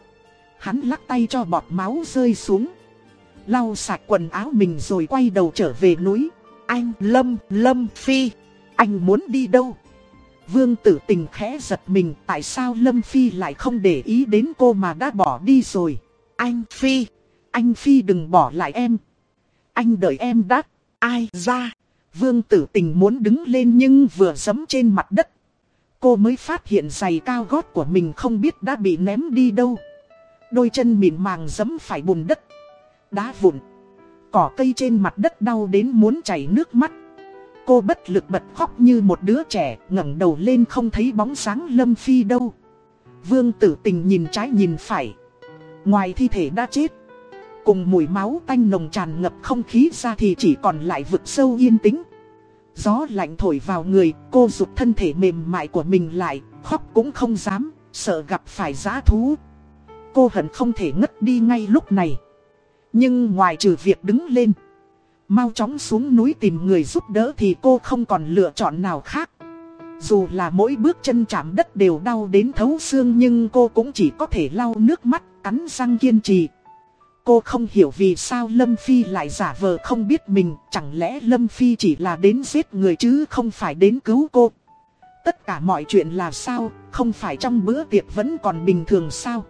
Hắn lắc tay cho bọt máu rơi xuống. Lau sạch quần áo mình rồi quay đầu trở về núi. Anh Lâm, Lâm Phi, anh muốn đi đâu? Vương tử tình khẽ giật mình tại sao Lâm Phi lại không để ý đến cô mà đã bỏ đi rồi. Anh Phi, anh Phi đừng bỏ lại em. Anh đợi em đã. Ai ra? Vương tử tình muốn đứng lên nhưng vừa giấm trên mặt đất. Cô mới phát hiện giày cao gót của mình không biết đã bị ném đi đâu. Đôi chân mịn màng giấm phải bùn đất. Đá vụn. Cỏ cây trên mặt đất đau đến muốn chảy nước mắt. Cô bất lực bật khóc như một đứa trẻ, ngẩng đầu lên không thấy bóng sáng Lâm Phi đâu. Vương tử tình nhìn trái nhìn phải. Ngoài thi thể đã chết, cùng mùi máu tanh nồng tràn ngập không khí ra thì chỉ còn lại vực sâu yên tĩnh. Gió lạnh thổi vào người, cô rụt thân thể mềm mại của mình lại, khóc cũng không dám, sợ gặp phải giá thú. Cô hận không thể ngất đi ngay lúc này. Nhưng ngoài trừ việc đứng lên, mau chóng xuống núi tìm người giúp đỡ thì cô không còn lựa chọn nào khác. Dù là mỗi bước chân chạm đất đều đau đến thấu xương nhưng cô cũng chỉ có thể lau nước mắt, cắn răng kiên trì. Cô không hiểu vì sao Lâm Phi lại giả vờ không biết mình, chẳng lẽ Lâm Phi chỉ là đến giết người chứ không phải đến cứu cô. Tất cả mọi chuyện là sao, không phải trong bữa tiệc vẫn còn bình thường sao.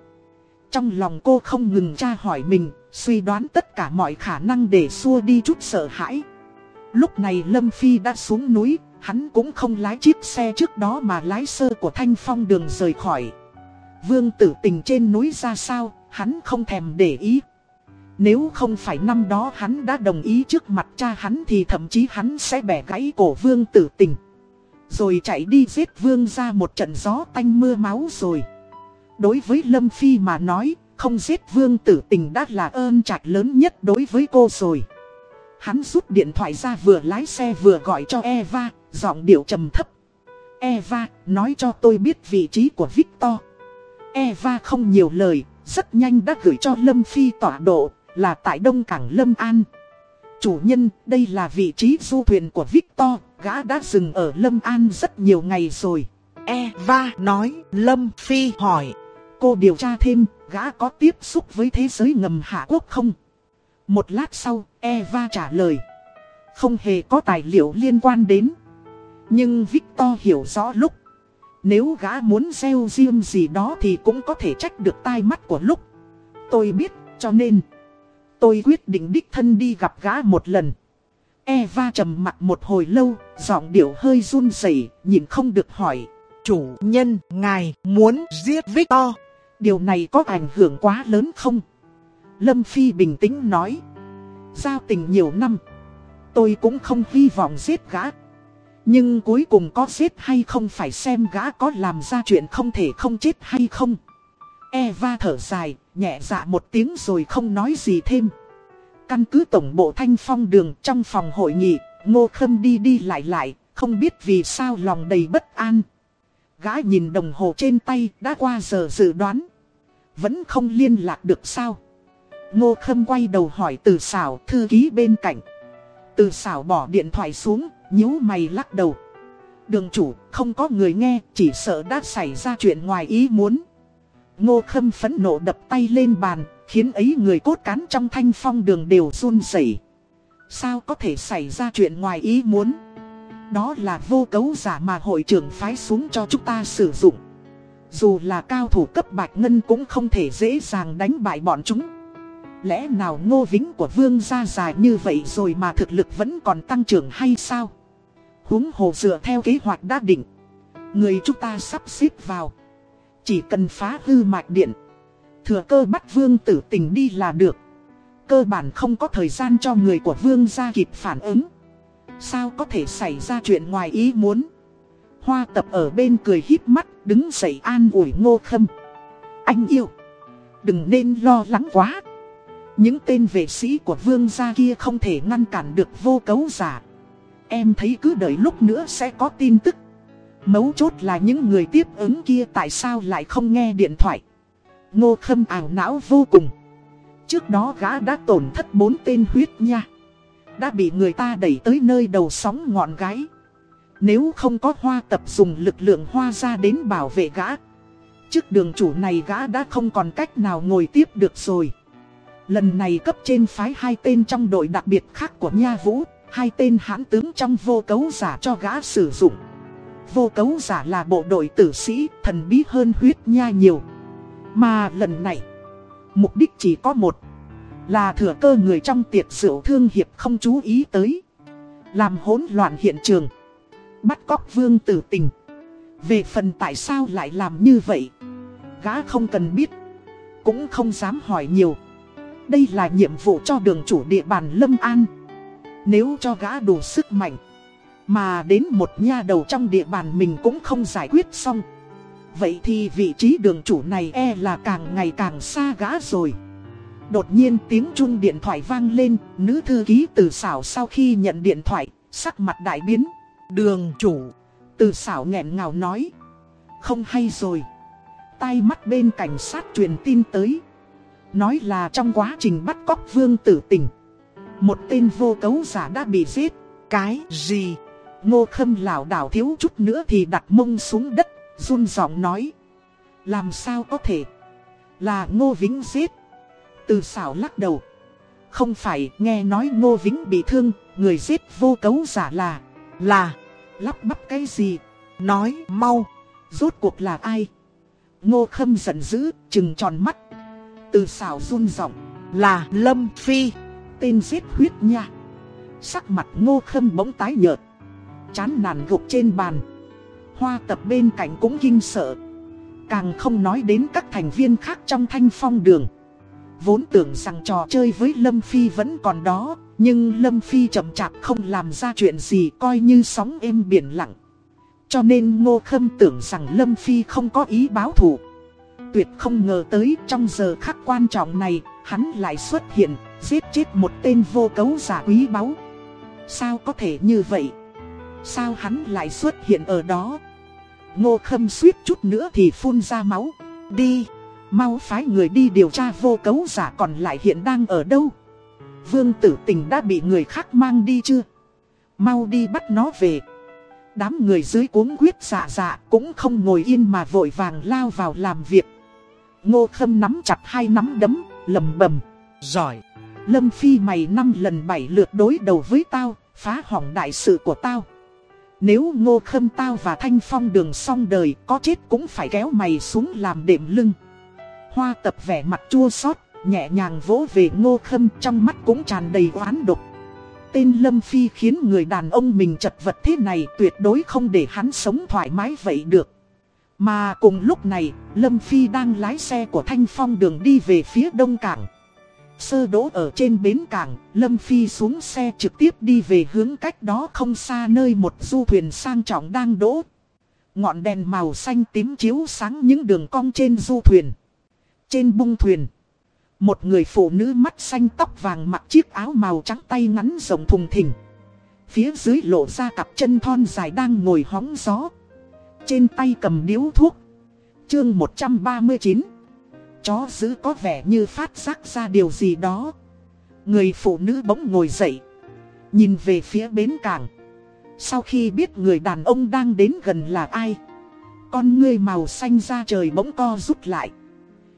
Trong lòng cô không ngừng tra hỏi mình, suy đoán tất cả mọi khả năng để xua đi chút sợ hãi. Lúc này Lâm Phi đã xuống núi, hắn cũng không lái chiếc xe trước đó mà lái sơ của Thanh Phong đường rời khỏi. Vương tử tình trên núi ra sao, hắn không thèm để ý. Nếu không phải năm đó hắn đã đồng ý trước mặt cha hắn thì thậm chí hắn sẽ bẻ gãy cổ vương tử tình. Rồi chạy đi giết vương ra một trận gió tanh mưa máu rồi. Đối với Lâm Phi mà nói, không giết vương tử tình đã là ơn trạch lớn nhất đối với cô rồi. Hắn rút điện thoại ra vừa lái xe vừa gọi cho Eva, giọng điệu trầm thấp. Eva, nói cho tôi biết vị trí của Victor. Eva không nhiều lời, rất nhanh đã gửi cho Lâm Phi tọa độ, là tại Đông Cảng Lâm An. Chủ nhân, đây là vị trí du thuyền của Victor, gã đã dừng ở Lâm An rất nhiều ngày rồi. Eva nói, Lâm Phi hỏi. Cô điều tra thêm, gã có tiếp xúc với thế giới ngầm Hạ Quốc không? Một lát sau, Eva trả lời. Không hề có tài liệu liên quan đến. Nhưng Victor hiểu rõ lúc. Nếu gã muốn gieo riêng gì đó thì cũng có thể trách được tai mắt của lúc. Tôi biết, cho nên... Tôi quyết định đích thân đi gặp gã một lần. Eva trầm mặt một hồi lâu, giọng điệu hơi run rẩy, nhìn không được hỏi. Chủ nhân, ngài muốn giết Victor. Điều này có ảnh hưởng quá lớn không? Lâm Phi bình tĩnh nói. Giao tình nhiều năm. Tôi cũng không hy vọng giết gã. Nhưng cuối cùng có giết hay không phải xem gã có làm ra chuyện không thể không chết hay không. Eva thở dài, nhẹ dạ một tiếng rồi không nói gì thêm. Căn cứ tổng bộ thanh phong đường trong phòng hội nghị, ngô khâm đi đi lại lại, không biết vì sao lòng đầy bất an. Gã nhìn đồng hồ trên tay đã qua giờ dự đoán. Vẫn không liên lạc được sao. Ngô khâm quay đầu hỏi từ xảo thư ký bên cạnh. Từ xảo bỏ điện thoại xuống, nhíu mày lắc đầu. Đường chủ, không có người nghe, chỉ sợ đã xảy ra chuyện ngoài ý muốn. Ngô Khâm phẫn nộ đập tay lên bàn, khiến ấy người cốt cán trong thanh phong đường đều run rẩy. Sao có thể xảy ra chuyện ngoài ý muốn? Đó là vô cấu giả mà hội trưởng phái xuống cho chúng ta sử dụng. Dù là cao thủ cấp bạch ngân cũng không thể dễ dàng đánh bại bọn chúng. Lẽ nào ngô vĩnh của vương gia dài như vậy rồi mà thực lực vẫn còn tăng trưởng hay sao? Húng hồ dựa theo kế hoạch đã định. Người chúng ta sắp xếp vào. Chỉ cần phá hư mạch điện, Thừa cơ bắt vương tử tình đi là được Cơ bản không có thời gian cho người của vương gia kịp phản ứng Sao có thể xảy ra chuyện ngoài ý muốn Hoa tập ở bên cười híp mắt, Đứng dậy an ủi ngô khâm Anh yêu Đừng nên lo lắng quá Những tên vệ sĩ của vương gia kia không thể ngăn cản được vô cấu giả Em thấy cứ đợi lúc nữa sẽ có tin tức Mấu chốt là những người tiếp ứng kia tại sao lại không nghe điện thoại. Ngô Khâm ảo não vô cùng. Trước đó gã đã tổn thất bốn tên huyết nha. Đã bị người ta đẩy tới nơi đầu sóng ngọn gáy. Nếu không có hoa tập dùng lực lượng hoa ra đến bảo vệ gã. Trước đường chủ này gã đã không còn cách nào ngồi tiếp được rồi. Lần này cấp trên phái hai tên trong đội đặc biệt khác của Nha Vũ, hai tên hãn tướng trong vô cấu giả cho gã sử dụng. Vô cấu giả là bộ đội tử sĩ, thần bí hơn huyết nha nhiều. Mà lần này, mục đích chỉ có một, là thừa cơ người trong tiệc rượu thương hiệp không chú ý tới. Làm hỗn loạn hiện trường, bắt cóc vương tử tình. Về phần tại sao lại làm như vậy, gã không cần biết, cũng không dám hỏi nhiều. Đây là nhiệm vụ cho đường chủ địa bàn Lâm An. Nếu cho gã đủ sức mạnh, mà đến một nha đầu trong địa bàn mình cũng không giải quyết xong. Vậy thì vị trí đường chủ này e là càng ngày càng xa gã rồi. Đột nhiên tiếng chuông điện thoại vang lên, nữ thư ký từ xảo sau khi nhận điện thoại, sắc mặt đại biến. Đường chủ, từ xảo nghẹn ngào nói. Không hay rồi. Tai mắt bên cảnh sát truyền tin tới. Nói là trong quá trình bắt cóc vương tử tình Một tên vô cấu giả đã bị giết cái gì? Ngô khâm lảo đảo thiếu chút nữa thì đặt mông xuống đất run giọng nói Làm sao có thể Là ngô vĩnh giết từ xảo lắc đầu Không phải nghe nói ngô vĩnh bị thương Người giết vô cấu giả là Là Lắp bắp cái gì Nói mau Rốt cuộc là ai Ngô khâm giận dữ Trừng tròn mắt từ xào run giọng là Lâm Phi, tên giết huyết nha. Sắc mặt ngô khâm bỗng tái nhợt, chán nản gục trên bàn. Hoa tập bên cạnh cũng kinh sợ. Càng không nói đến các thành viên khác trong thanh phong đường. Vốn tưởng rằng trò chơi với Lâm Phi vẫn còn đó, nhưng Lâm Phi chậm chạp không làm ra chuyện gì coi như sóng êm biển lặng. Cho nên Ngô Khâm tưởng rằng Lâm Phi không có ý báo thù tuyệt không ngờ tới trong giờ khắc quan trọng này, hắn lại xuất hiện, giết chết một tên vô cấu giả quý báu. Sao có thể như vậy? Sao hắn lại xuất hiện ở đó? Ngô khâm suýt chút nữa thì phun ra máu. Đi, mau phái người đi điều tra vô cấu giả còn lại hiện đang ở đâu? Vương tử tình đã bị người khác mang đi chưa? Mau đi bắt nó về. Đám người dưới cuống quyết dạ dạ cũng không ngồi yên mà vội vàng lao vào làm việc. Ngô Khâm nắm chặt hai nắm đấm, lầm bầm. Giỏi. Lâm Phi mày năm lần bảy lượt đối đầu với tao, phá hỏng đại sự của tao. Nếu Ngô Khâm tao và Thanh Phong đường xong đời, có chết cũng phải kéo mày xuống làm đệm lưng. Hoa tập vẻ mặt chua xót nhẹ nhàng vỗ về Ngô Khâm trong mắt cũng tràn đầy oán độc. Tên Lâm Phi khiến người đàn ông mình chật vật thế này tuyệt đối không để hắn sống thoải mái vậy được. Mà cùng lúc này, Lâm Phi đang lái xe của Thanh Phong đường đi về phía đông cảng. Sơ đỗ ở trên bến cảng, Lâm Phi xuống xe trực tiếp đi về hướng cách đó không xa nơi một du thuyền sang trọng đang đỗ. Ngọn đèn màu xanh tím chiếu sáng những đường cong trên du thuyền. Trên bung thuyền, một người phụ nữ mắt xanh tóc vàng mặc chiếc áo màu trắng tay ngắn rộng thùng thình. Phía dưới lộ ra cặp chân thon dài đang ngồi hóng gió. Trên tay cầm điếu thuốc. Chương 139 Chó giữ có vẻ như phát giác ra điều gì đó. Người phụ nữ bỗng ngồi dậy. Nhìn về phía bến cảng. Sau khi biết người đàn ông đang đến gần là ai Con ngươi màu xanh ra trời bỗng co rút lại.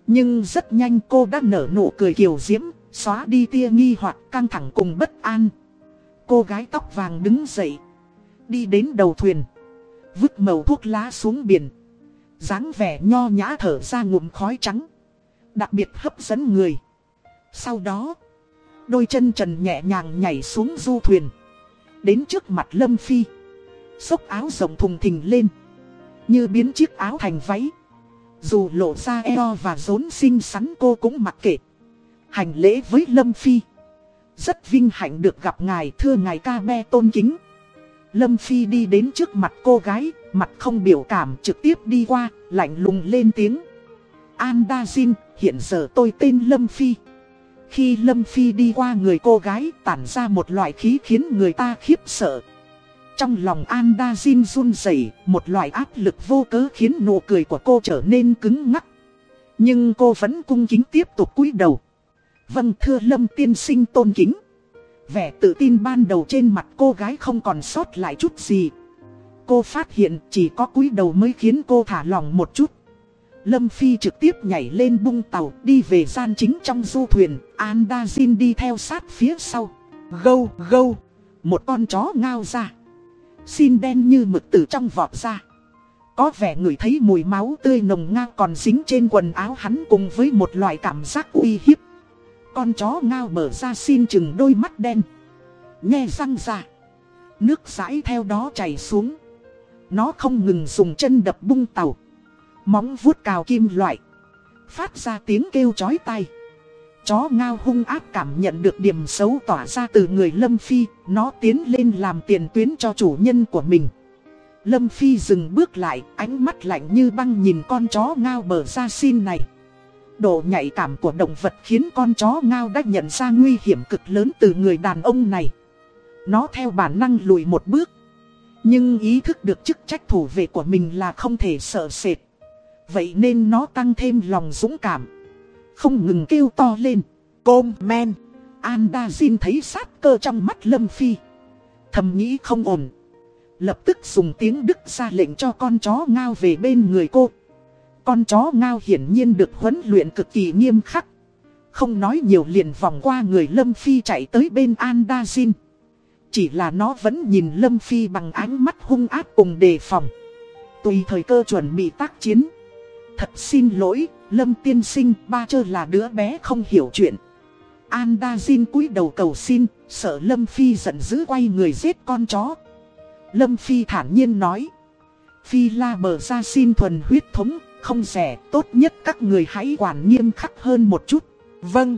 Nhưng rất nhanh cô đã nở nụ cười kiều diễm, Xóa đi tia nghi hoặc căng thẳng cùng bất an. Cô gái tóc vàng đứng dậy, Đi đến đầu thuyền, Vứt màu thuốc lá xuống biển. dáng vẻ nho nhã thở ra ngụm khói trắng, Đặc biệt hấp dẫn người. Sau đó, Đôi chân trần nhẹ nhàng nhảy xuống du thuyền, Đến trước mặt Lâm Phi, Xốc áo rộng thùng thình lên, Như biến chiếc áo thành váy. Dù lộ ra eo và rốn xinh xắn cô cũng mặc kệ Hành lễ với Lâm Phi Rất vinh hạnh được gặp ngài thưa ngài ca be tôn kính Lâm Phi đi đến trước mặt cô gái, mặt không biểu cảm trực tiếp đi qua, lạnh lùng lên tiếng. Andazin, hiện giờ tôi tên Lâm Phi. Khi Lâm Phi đi qua người cô gái tản ra một loại khí khiến người ta khiếp sợ. Trong lòng Andazin run rẩy, một loại áp lực vô cớ khiến nụ cười của cô trở nên cứng ngắc. Nhưng cô vẫn cung kính tiếp tục cúi đầu. Vâng thưa Lâm tiên sinh tôn kính. Vẻ tự tin ban đầu trên mặt cô gái không còn sót lại chút gì. Cô phát hiện chỉ có cúi đầu mới khiến cô thả lòng một chút. Lâm Phi trực tiếp nhảy lên bung tàu đi về gian chính trong du thuyền, Andazin đi theo sát phía sau. Gâu, gâu, một con chó ngao ra. Xin đen như mực từ trong vọt ra. Có vẻ người thấy mùi máu tươi nồng ngao còn dính trên quần áo hắn cùng với một loại cảm giác uy hiếp. Con chó ngao mở ra xin chừng đôi mắt đen. Nghe răng ra. Nước rãi theo đó chảy xuống. Nó không ngừng dùng chân đập bung tàu. Móng vuốt cào kim loại. Phát ra tiếng kêu chói tai. Chó ngao hung ác cảm nhận được điểm xấu tỏa ra từ người Lâm Phi. Nó tiến lên làm tiền tuyến cho chủ nhân của mình. Lâm Phi dừng bước lại, ánh mắt lạnh như băng nhìn con chó ngao bờ ra xin này. Độ nhạy cảm của động vật khiến con chó ngao đã nhận ra nguy hiểm cực lớn từ người đàn ông này. Nó theo bản năng lùi một bước. Nhưng ý thức được chức trách thủ vệ của mình là không thể sợ sệt. Vậy nên nó tăng thêm lòng dũng cảm. Không ngừng kêu to lên. Côm men. Andazin thấy sát cơ trong mắt Lâm Phi. Thầm nghĩ không ổn. Lập tức dùng tiếng Đức ra lệnh cho con chó ngao về bên người cô. Con chó ngao hiển nhiên được huấn luyện cực kỳ nghiêm khắc. Không nói nhiều liền vòng qua người Lâm Phi chạy tới bên Andazin. Chỉ là nó vẫn nhìn Lâm Phi bằng ánh mắt hung ác cùng đề phòng. Tùy thời cơ chuẩn bị tác chiến. Thật xin lỗi, Lâm tiên sinh, ba chơ là đứa bé không hiểu chuyện. Andazin cúi đầu cầu xin, sợ Lâm Phi giận dữ quay người giết con chó. Lâm Phi thản nhiên nói. Phi la bờ ra xin thuần huyết thống, không rẻ, tốt nhất các người hãy quản nghiêm khắc hơn một chút. Vâng,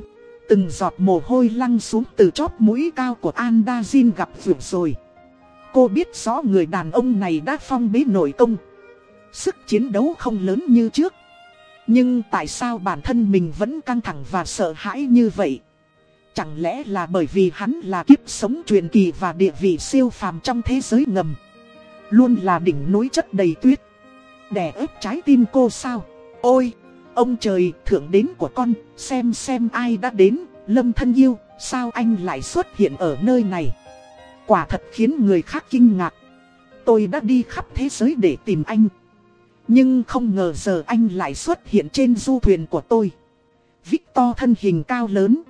từng giọt mồ hôi lăng xuống từ chóp mũi cao của Andazin gặp vượt rồi. Cô biết rõ người đàn ông này đã phong bế nội công. Sức chiến đấu không lớn như trước. Nhưng tại sao bản thân mình vẫn căng thẳng và sợ hãi như vậy? Chẳng lẽ là bởi vì hắn là kiếp sống truyền kỳ và địa vị siêu phàm trong thế giới ngầm? Luôn là đỉnh núi chất đầy tuyết. Đè ép trái tim cô sao? Ôi! Ông trời thượng đến của con, xem xem ai đã đến, lâm thân yêu, sao anh lại xuất hiện ở nơi này? Quả thật khiến người khác kinh ngạc. Tôi đã đi khắp thế giới để tìm anh. Nhưng không ngờ giờ anh lại xuất hiện trên du thuyền của tôi. Victor thân hình cao lớn.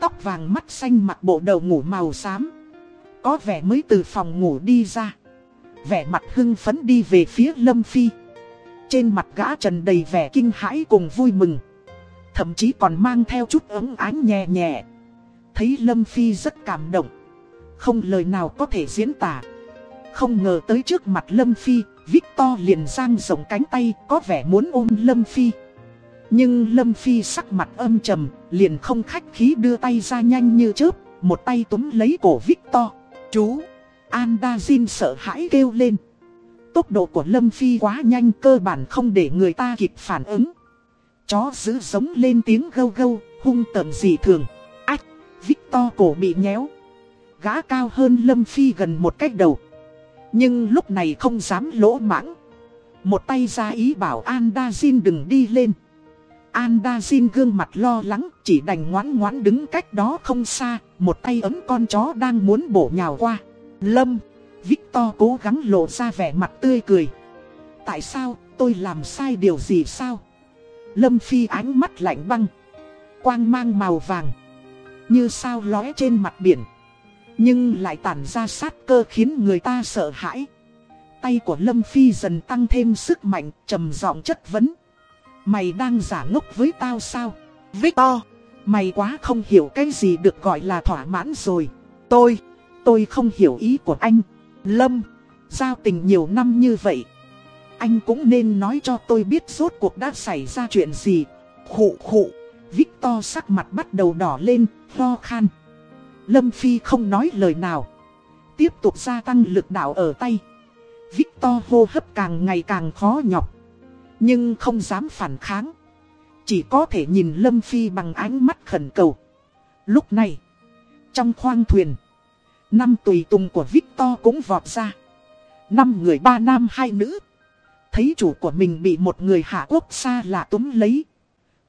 Tóc vàng mắt xanh mặc bộ đầu ngủ màu xám. Có vẻ mới từ phòng ngủ đi ra. Vẻ mặt hưng phấn đi về phía Lâm Phi. Trên mặt gã trần đầy vẻ kinh hãi cùng vui mừng. Thậm chí còn mang theo chút ấm ánh nhẹ nhẹ. Thấy Lâm Phi rất cảm động. Không lời nào có thể diễn tả. Không ngờ tới trước mặt Lâm Phi, Victor liền giang rộng cánh tay có vẻ muốn ôm Lâm Phi. Nhưng Lâm Phi sắc mặt âm trầm, liền không khách khí đưa tay ra nhanh như chớp, một tay túm lấy cổ Victor. Chú! Andazin sợ hãi kêu lên. Tốc độ của Lâm Phi quá nhanh cơ bản không để người ta kịp phản ứng. Chó giữ giống lên tiếng gâu gâu, hung tợn dị thường. Ách! Victor cổ bị nhéo. Gã cao hơn Lâm Phi gần một cách đầu. Nhưng lúc này không dám lỗ mãng. Một tay ra ý bảo Andazin đừng đi lên. Andazin gương mặt lo lắng, chỉ đành ngoán ngoán đứng cách đó không xa, một tay ấm con chó đang muốn bổ nhào qua. Lâm, Victor cố gắng lộ ra vẻ mặt tươi cười. Tại sao, tôi làm sai điều gì sao? Lâm Phi ánh mắt lạnh băng. Quang mang màu vàng. Như sao lóe trên mặt biển. Nhưng lại tản ra sát cơ khiến người ta sợ hãi. Tay của Lâm Phi dần tăng thêm sức mạnh, trầm giọng chất vấn. Mày đang giả ngốc với tao sao? Victor, mày quá không hiểu cái gì được gọi là thỏa mãn rồi. Tôi, tôi không hiểu ý của anh. Lâm, giao tình nhiều năm như vậy. Anh cũng nên nói cho tôi biết rốt cuộc đã xảy ra chuyện gì. Khụ khụ, Victor sắc mặt bắt đầu đỏ lên, lo khan. Lâm Phi không nói lời nào. Tiếp tục gia tăng lực đạo ở tay. Victor hô hấp càng ngày càng khó nhọc. Nhưng không dám phản kháng. Chỉ có thể nhìn Lâm Phi bằng ánh mắt khẩn cầu. Lúc này, trong khoang thuyền, Năm tùy tùng của Victor cũng vọt ra. Năm người ba nam hai nữ. Thấy chủ của mình bị một người hạ quốc xa lạ túm lấy.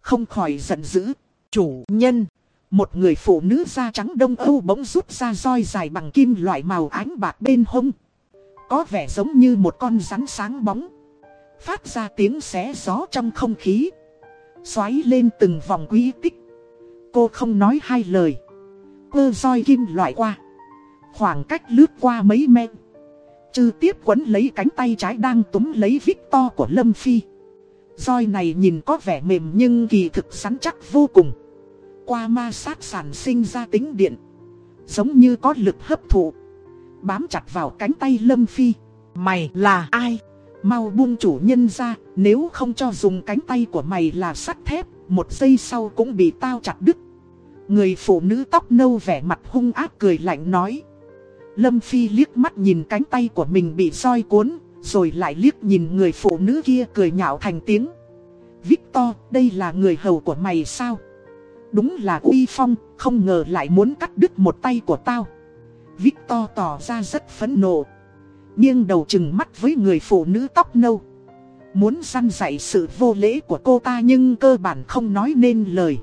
Không khỏi giận dữ. Chủ nhân. Một người phụ nữ da trắng đông Âu bỗng rút ra roi dài bằng kim loại màu ánh bạc bên hông. Có vẻ giống như một con rắn sáng bóng. Phát ra tiếng xé gió trong không khí. Xoáy lên từng vòng quý tích. Cô không nói hai lời. Cơ roi kim loại qua. Khoảng cách lướt qua mấy mét. Chư tiếp quấn lấy cánh tay trái đang túm lấy Victor của Lâm Phi. Roi này nhìn có vẻ mềm nhưng kỳ thực sắn chắc vô cùng. Qua ma sát sản sinh ra tính điện. Giống như có lực hấp thụ. Bám chặt vào cánh tay Lâm Phi. Mày là ai? Mau buông chủ nhân ra, nếu không cho dùng cánh tay của mày là sắt thép, một giây sau cũng bị tao chặt đứt. Người phụ nữ tóc nâu vẻ mặt hung ác cười lạnh nói. Lâm Phi liếc mắt nhìn cánh tay của mình bị roi cuốn, rồi lại liếc nhìn người phụ nữ kia cười nhạo thành tiếng. Victor, đây là người hầu của mày sao? Đúng là uy phong, không ngờ lại muốn cắt đứt một tay của tao. Victor tỏ ra rất phẫn nộ. nghiêng đầu chừng mắt với người phụ nữ tóc nâu. Muốn săn dạy sự vô lễ của cô ta nhưng cơ bản không nói nên lời.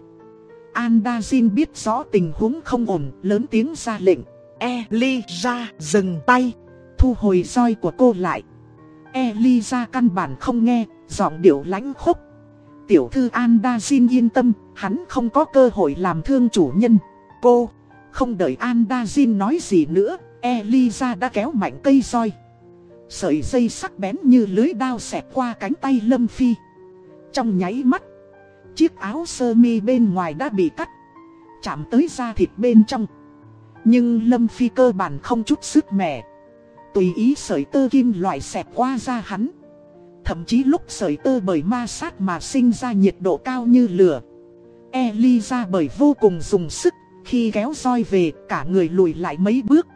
Andazin biết rõ tình huống không ổn, lớn tiếng ra lệnh. Eliza dừng tay, thu hồi roi của cô lại. Eliza căn bản không nghe, giọng điệu lãnh khốc. Tiểu thư Andazin yên tâm, hắn không có cơ hội làm thương chủ nhân. Cô, không đợi Andazin nói gì nữa, Eliza đã kéo mạnh cây roi. Sợi dây sắc bén như lưới đao xẹt qua cánh tay Lâm Phi. Trong nháy mắt, chiếc áo sơ mi bên ngoài đã bị cắt, chạm tới da thịt bên trong. Nhưng Lâm Phi cơ bản không chút sức mẻ. Tùy ý sợi tơ kim loại xẹt qua da hắn. Thậm chí lúc sợi tơ bởi ma sát mà sinh ra nhiệt độ cao như lửa. Eliza bởi vô cùng dùng sức, khi kéo roi về cả người lùi lại mấy bước.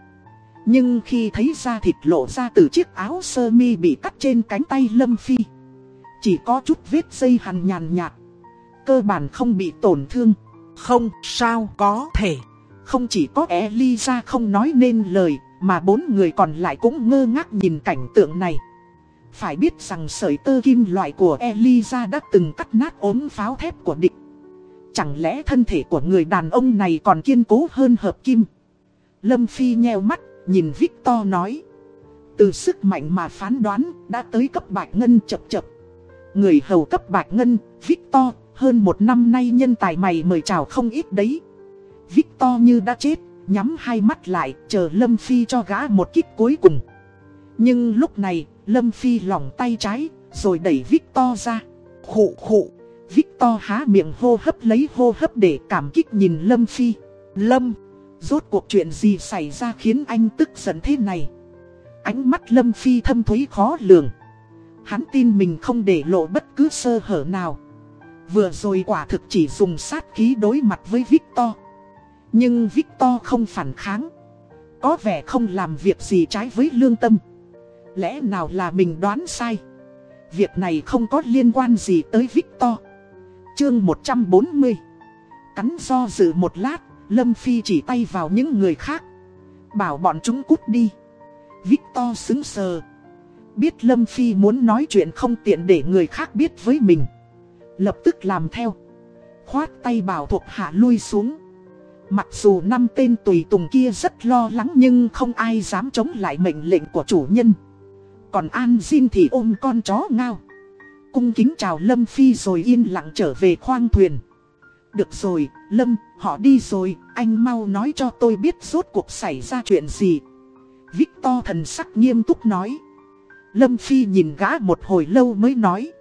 Nhưng khi thấy da thịt lộ ra từ chiếc áo sơ mi bị cắt trên cánh tay Lâm Phi. Chỉ có chút vết dây hằn nhàn nhạt. Cơ bản không bị tổn thương. Không sao có thể. Không chỉ có Eliza không nói nên lời, mà bốn người còn lại cũng ngơ ngác nhìn cảnh tượng này. Phải biết rằng sợi tơ kim loại của Eliza đã từng cắt nát ốm pháo thép của địch. Chẳng lẽ thân thể của người đàn ông này còn kiên cố hơn hợp kim? Lâm Phi nheo mắt, nhìn Victor nói. Từ sức mạnh mà phán đoán, đã tới cấp bạch ngân chập chập. Người hầu cấp bạch ngân, Victor, hơn một năm nay nhân tài mày mời chào không ít đấy. Victor như đã chết, nhắm hai mắt lại, chờ Lâm Phi cho gã một kích cuối cùng. Nhưng lúc này, Lâm Phi lỏng tay trái, rồi đẩy Victor ra. Khụ khụ, Victor há miệng hô hấp lấy hô hấp để cảm kích nhìn Lâm Phi. Lâm, rốt cuộc chuyện gì xảy ra khiến anh tức giận thế này? Ánh mắt Lâm Phi thâm thúy khó lường. Hắn tin mình không để lộ bất cứ sơ hở nào. Vừa rồi quả thực chỉ dùng sát khí đối mặt với Victor. Nhưng Victor không phản kháng. Có vẻ không làm việc gì trái với lương tâm. Lẽ nào là mình đoán sai? Việc này không có liên quan gì tới Victor. Chương 140 Cắn do dự một lát, Lâm Phi chỉ tay vào những người khác. Bảo bọn chúng cút đi. Victor xứng sờ. Biết Lâm Phi muốn nói chuyện không tiện để người khác biết với mình. Lập tức làm theo. Khoát tay bảo thuộc hạ lui xuống. Mặc dù năm tên tùy tùng kia rất lo lắng nhưng không ai dám chống lại mệnh lệnh của chủ nhân. Còn An Jin thì ôm con chó ngao. Cung kính chào Lâm Phi rồi yên lặng trở về khoang thuyền. Được rồi, Lâm, họ đi rồi, anh mau nói cho tôi biết rốt cuộc xảy ra chuyện gì. Victor thần sắc nghiêm túc nói. Lâm Phi nhìn gã một hồi lâu mới nói.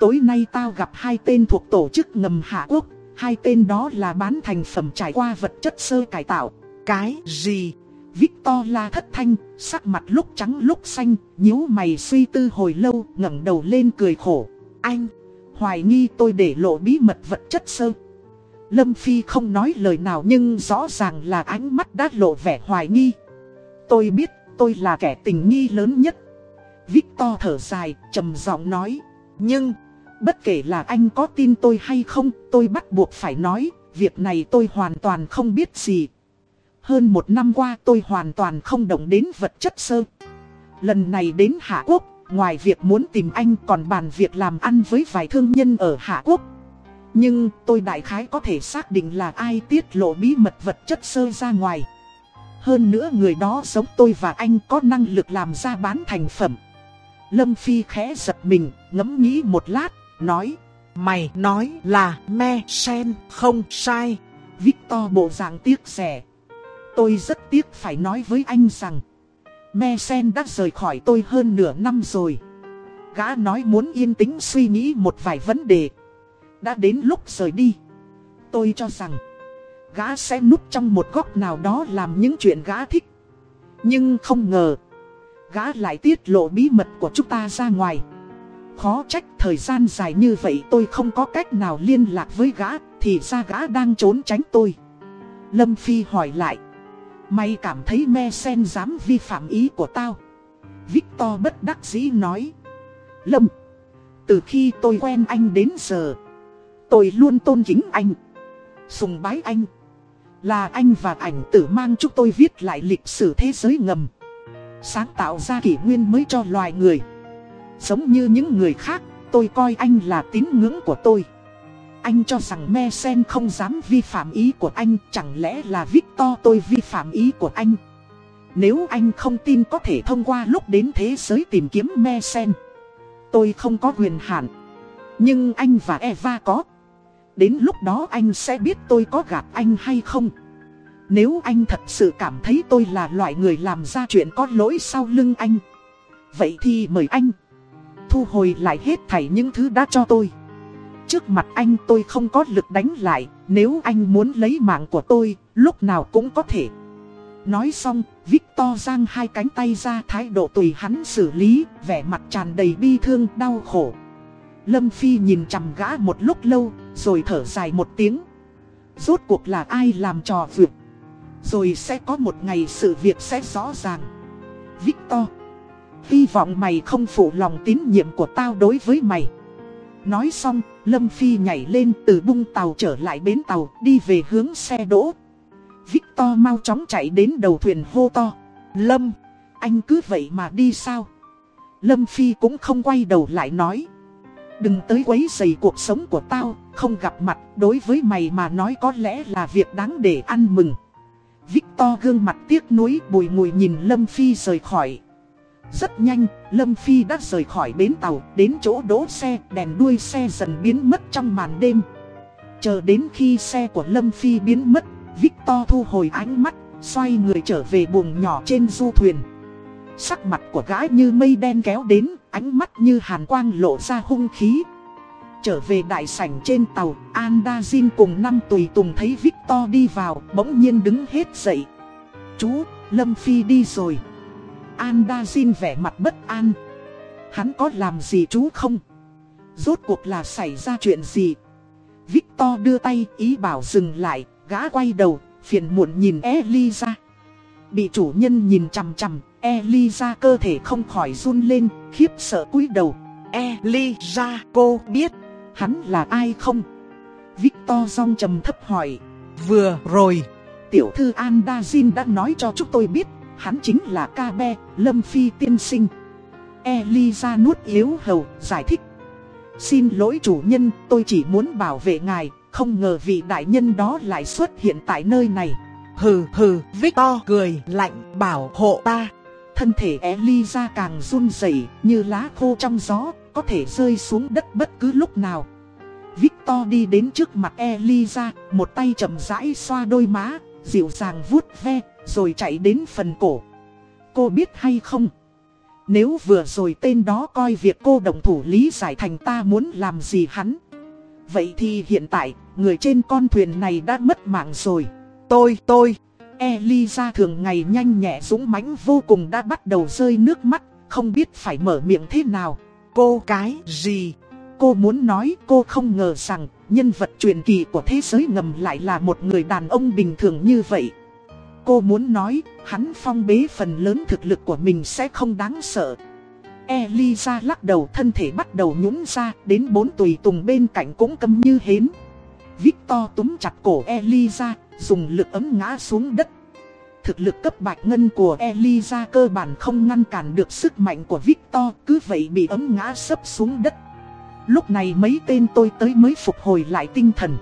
Tối nay tao gặp hai tên thuộc tổ chức ngầm Hạ Quốc. Hai tên đó là bán thành phẩm trải qua vật chất sơ cải tạo. Cái gì? Victor la thất thanh, sắc mặt lúc trắng lúc xanh, nhíu mày suy tư hồi lâu, ngẩng đầu lên cười khổ. Anh, hoài nghi tôi để lộ bí mật vật chất sơ. Lâm Phi không nói lời nào nhưng rõ ràng là ánh mắt đã lộ vẻ hoài nghi. Tôi biết tôi là kẻ tình nghi lớn nhất. Victor thở dài, trầm giọng nói. Nhưng, bất kể là anh có tin tôi hay không, tôi bắt buộc phải nói, việc này tôi hoàn toàn không biết gì. Hơn một năm qua tôi hoàn toàn không động đến vật chất sơ. Lần này đến Hạ Quốc, ngoài việc muốn tìm anh còn bàn việc làm ăn với vài thương nhân ở Hạ Quốc. Nhưng tôi đại khái có thể xác định là ai tiết lộ bí mật vật chất sơ ra ngoài. Hơn nữa người đó giống tôi và anh có năng lực làm ra bán thành phẩm. Lâm Phi khẽ giật mình, ngẫm nghĩ một lát, nói. Mày nói là me sen không sai. Victor bộ dạng tiếc rẻ. Tôi rất tiếc phải nói với anh rằng. Me sen đã rời khỏi tôi hơn nửa năm rồi. Gã nói muốn yên tĩnh suy nghĩ một vài vấn đề. Đã đến lúc rời đi. Tôi cho rằng. Gã sẽ núp trong một góc nào đó làm những chuyện gã thích. Nhưng không ngờ. Gã lại tiết lộ bí mật của chúng ta ra ngoài. Khó trách thời gian dài như vậy tôi không có cách nào liên lạc với gã, Thì ra gã đang trốn tránh tôi Lâm Phi hỏi lại Mày cảm thấy me sen dám vi phạm ý của tao. Victor bất đắc dĩ nói. Lâm Từ khi tôi quen anh đến giờ Tôi luôn tôn kính anh Sùng bái anh Là anh và ảnh tử mang chúng tôi viết lại lịch sử thế giới ngầm Sáng tạo ra kỷ nguyên mới cho loài người. Giống như những người khác, tôi coi anh là tín ngưỡng của tôi. Anh cho rằng me sen không dám vi phạm ý của anh, chẳng lẽ là Victor tôi vi phạm ý của anh. Nếu anh không tin có thể thông qua lúc đến thế giới tìm kiếm me sen. Tôi không có quyền hạn. Nhưng anh và Eva có. Đến lúc đó anh sẽ biết tôi có gạt anh hay không. Nếu anh thật sự cảm thấy tôi là loại người làm ra chuyện có lỗi sau lưng anh. Vậy thì mời anh thu hồi lại hết thảy những thứ đã cho tôi. Trước mặt anh tôi không có lực đánh lại, nếu anh muốn lấy mạng của tôi, lúc nào cũng có thể. Nói xong, Victor giang hai cánh tay ra thái độ tùy hắn xử lý, vẻ mặt tràn đầy bi thương, đau khổ. Lâm Phi nhìn chằm gã một lúc lâu, rồi thở dài một tiếng. Rốt cuộc là ai làm trò vượt. Rồi sẽ có một ngày sự việc sẽ rõ ràng. Victor Hy vọng mày không phụ lòng tín nhiệm của tao đối với mày Nói xong, Lâm Phi nhảy lên từ bung tàu trở lại bến tàu Đi về hướng xe đỗ. Victor mau chóng chạy đến đầu thuyền hô to Lâm, anh cứ vậy mà đi sao? Lâm Phi cũng không quay đầu lại nói Đừng tới quấy rầy cuộc sống của tao Không gặp mặt đối với mày mà nói có lẽ là việc đáng để ăn mừng. Victor gương mặt tiếc nuối bùi ngùi nhìn Lâm Phi rời khỏi rất nhanh, Lâm Phi đã rời khỏi bến tàu, đến chỗ đỗ xe, đèn đuôi xe dần biến mất trong màn đêm. Chờ đến khi xe của Lâm Phi biến mất, Victor thu hồi ánh mắt, xoay người trở về buồng nhỏ trên du thuyền. Sắc mặt của gái như mây đen kéo đến, ánh mắt như hàn quang lộ ra hung khí. Trở về đại sảnh trên tàu, Andazin cùng năm tùy tùng thấy Victor đi vào, bỗng nhiên đứng hết dậy. Chú, Lâm Phi đi rồi. Andazin vẻ mặt bất an. Hắn có làm gì chú không? Rốt cuộc là xảy ra chuyện gì? Victor đưa tay ý bảo dừng lại, gã quay đầu, phiền muộn nhìn Eliza. Bị chủ nhân nhìn chằm chằm, Eliza cơ thể không khỏi run lên, khiếp sợ cúi đầu. Eliza, cô biết hắn là ai không? Victor rong trầm thấp hỏi. Vừa rồi, tiểu thư Andazin đã nói cho chúng tôi biết Hắn chính là ca be, Lâm Phi tiên sinh. Eliza nuốt yếu hầu, giải thích. Xin lỗi chủ nhân, tôi chỉ muốn bảo vệ ngài, không ngờ vị đại nhân đó lại xuất hiện tại nơi này. Hừ hừ, Victor cười lạnh bảo hộ ta. Thân thể Eliza càng run rẩy như lá khô trong gió, có thể rơi xuống đất bất cứ lúc nào. Victor đi đến trước mặt Eliza, một tay chậm rãi xoa đôi má, dịu dàng vuốt ve, rồi chạy đến phần cổ. Cô biết hay không? Nếu vừa rồi tên đó coi việc cô đồng thủ lý giải thành ta muốn làm gì hắn. Vậy thì hiện tại, người trên con thuyền này đã mất mạng rồi. Tôi, tôi, Eliza thường ngày nhanh nhẹ dũng mãnh vô cùng đã bắt đầu rơi nước mắt, không biết phải mở miệng thế nào. Cô cái gì? Cô muốn nói cô không ngờ rằng nhân vật truyền kỳ của thế giới ngầm lại là một người đàn ông bình thường như vậy. Cô muốn nói, hắn phong bế phần lớn thực lực của mình sẽ không đáng sợ. Eliza lắc đầu thân thể bắt đầu nhũng ra, đến bốn tùy tùng bên cạnh cũng câm như hến. Victor túm chặt cổ Eliza, dùng lực ấm ngã xuống đất. Thực lực cấp bạch ngân của Eliza cơ bản không ngăn cản được sức mạnh của Victor Cứ vậy bị ấm ngã sấp xuống đất Lúc này mấy tên tôi tới mới phục hồi lại tinh thần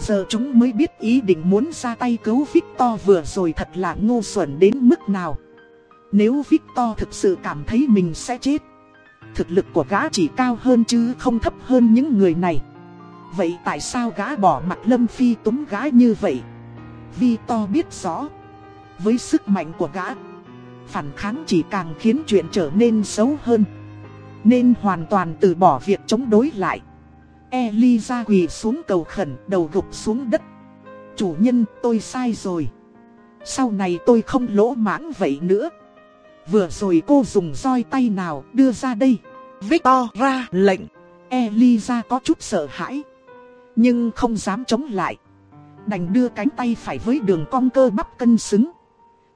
Giờ chúng mới biết ý định muốn ra tay cứu Victor vừa rồi thật là ngu xuẩn đến mức nào. Nếu Victor thực sự cảm thấy mình sẽ chết, Thực lực của gã chỉ cao hơn chứ không thấp hơn những người này. Vậy tại sao gã bỏ mặt Lâm Phi túm gã như vậy? Victor biết rõ, Với sức mạnh của gã, Phản kháng chỉ càng khiến chuyện trở nên xấu hơn. Nên hoàn toàn từ bỏ việc chống đối lại. Eliza quỳ xuống cầu khẩn, đầu gục xuống đất. Chủ nhân, tôi sai rồi. Sau này tôi không lỗ mãng vậy nữa. Vừa rồi cô dùng roi tay nào đưa ra đây? Victor ra lệnh. Eliza có chút sợ hãi, Nhưng không dám chống lại. Đành đưa cánh tay phải với đường cong cơ bắp cân xứng.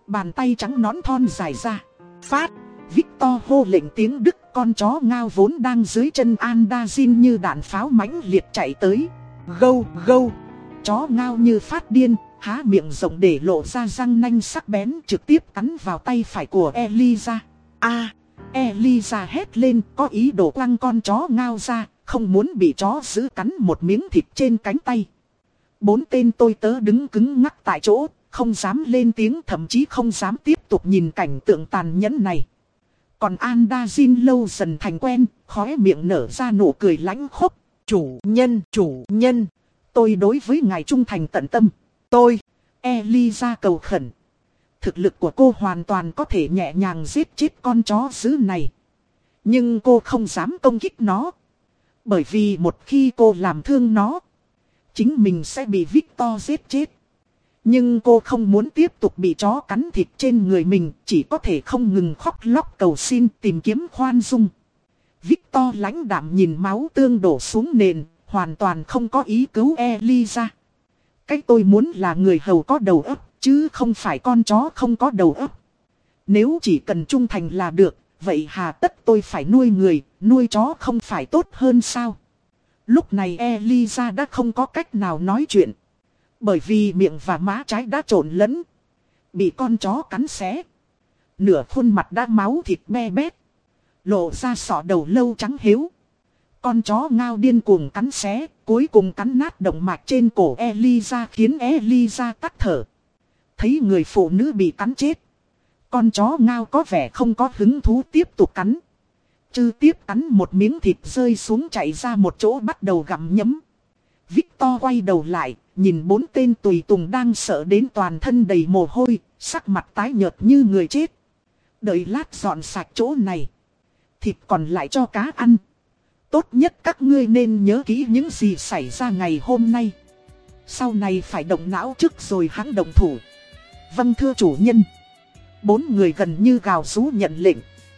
Bàn tay trắng nón thon dài ra. Phát. Victor hô lệnh tiếng Đức con chó ngao vốn đang dưới chân Andazin như đạn pháo mãnh liệt chạy tới. Gâu, gâu. Chó ngao như phát điên, há miệng rộng để lộ ra răng nanh sắc bén trực tiếp cắn vào tay phải của Eliza. a Eliza hét lên có ý đồ quăng con chó ngao ra, không muốn bị chó giữ cắn một miếng thịt trên cánh tay. Bốn tên tôi tớ đứng cứng ngắc tại chỗ, không dám lên tiếng thậm chí không dám tiếp tục nhìn cảnh tượng tàn nhẫn này. Còn Andazin lâu dần thành quen, khóe miệng nở ra nụ cười lãnh khốc. Chủ nhân, chủ nhân, tôi đối với ngài trung thành tận tâm. Tôi, Eliza cầu khẩn. Thực lực của cô hoàn toàn có thể nhẹ nhàng giết chết con chó dữ này. Nhưng cô không dám công kích nó. Bởi vì một khi cô làm thương nó, chính mình sẽ bị Victor giết chết. Nhưng cô không muốn tiếp tục bị chó cắn thịt trên người mình, chỉ có thể không ngừng khóc lóc cầu xin tìm kiếm khoan dung. Victor lãnh đạm nhìn máu tương đổ xuống nền, hoàn toàn không có ý cứu Eliza. cách tôi muốn là người hầu có đầu óc, chứ không phải con chó không có đầu óc. Nếu chỉ cần trung thành là được, vậy hà tất tôi phải nuôi người, nuôi chó không phải tốt hơn sao? Lúc này Eliza đã không có cách nào nói chuyện. Bởi vì miệng và má trái đã trộn lẫn. Bị con chó cắn xé. Nửa khuôn mặt đã máu thịt me bét. Lộ ra sọ đầu lâu trắng hiếu. Con chó ngao điên cuồng cắn xé, cuối cùng cắn nát động mạch trên cổ Eliza khiến Eliza tắt thở. Thấy người phụ nữ bị cắn chết. Con chó ngao có vẻ không có hứng thú tiếp tục cắn. Chư tiếp cắn một miếng thịt rơi xuống chạy ra một chỗ bắt đầu gặm nhấm. Victor quay đầu lại, nhìn bốn tên tùy tùng đang sợ đến toàn thân đầy mồ hôi, sắc mặt tái nhợt như người chết. Đợi lát dọn sạch chỗ này. Thịt còn lại cho cá ăn. Tốt nhất các ngươi nên nhớ kỹ những gì xảy ra ngày hôm nay. Sau này phải động não trước rồi hãng động thủ. Vâng thưa chủ nhân. Bốn người gần như gào rú nhận lệnh.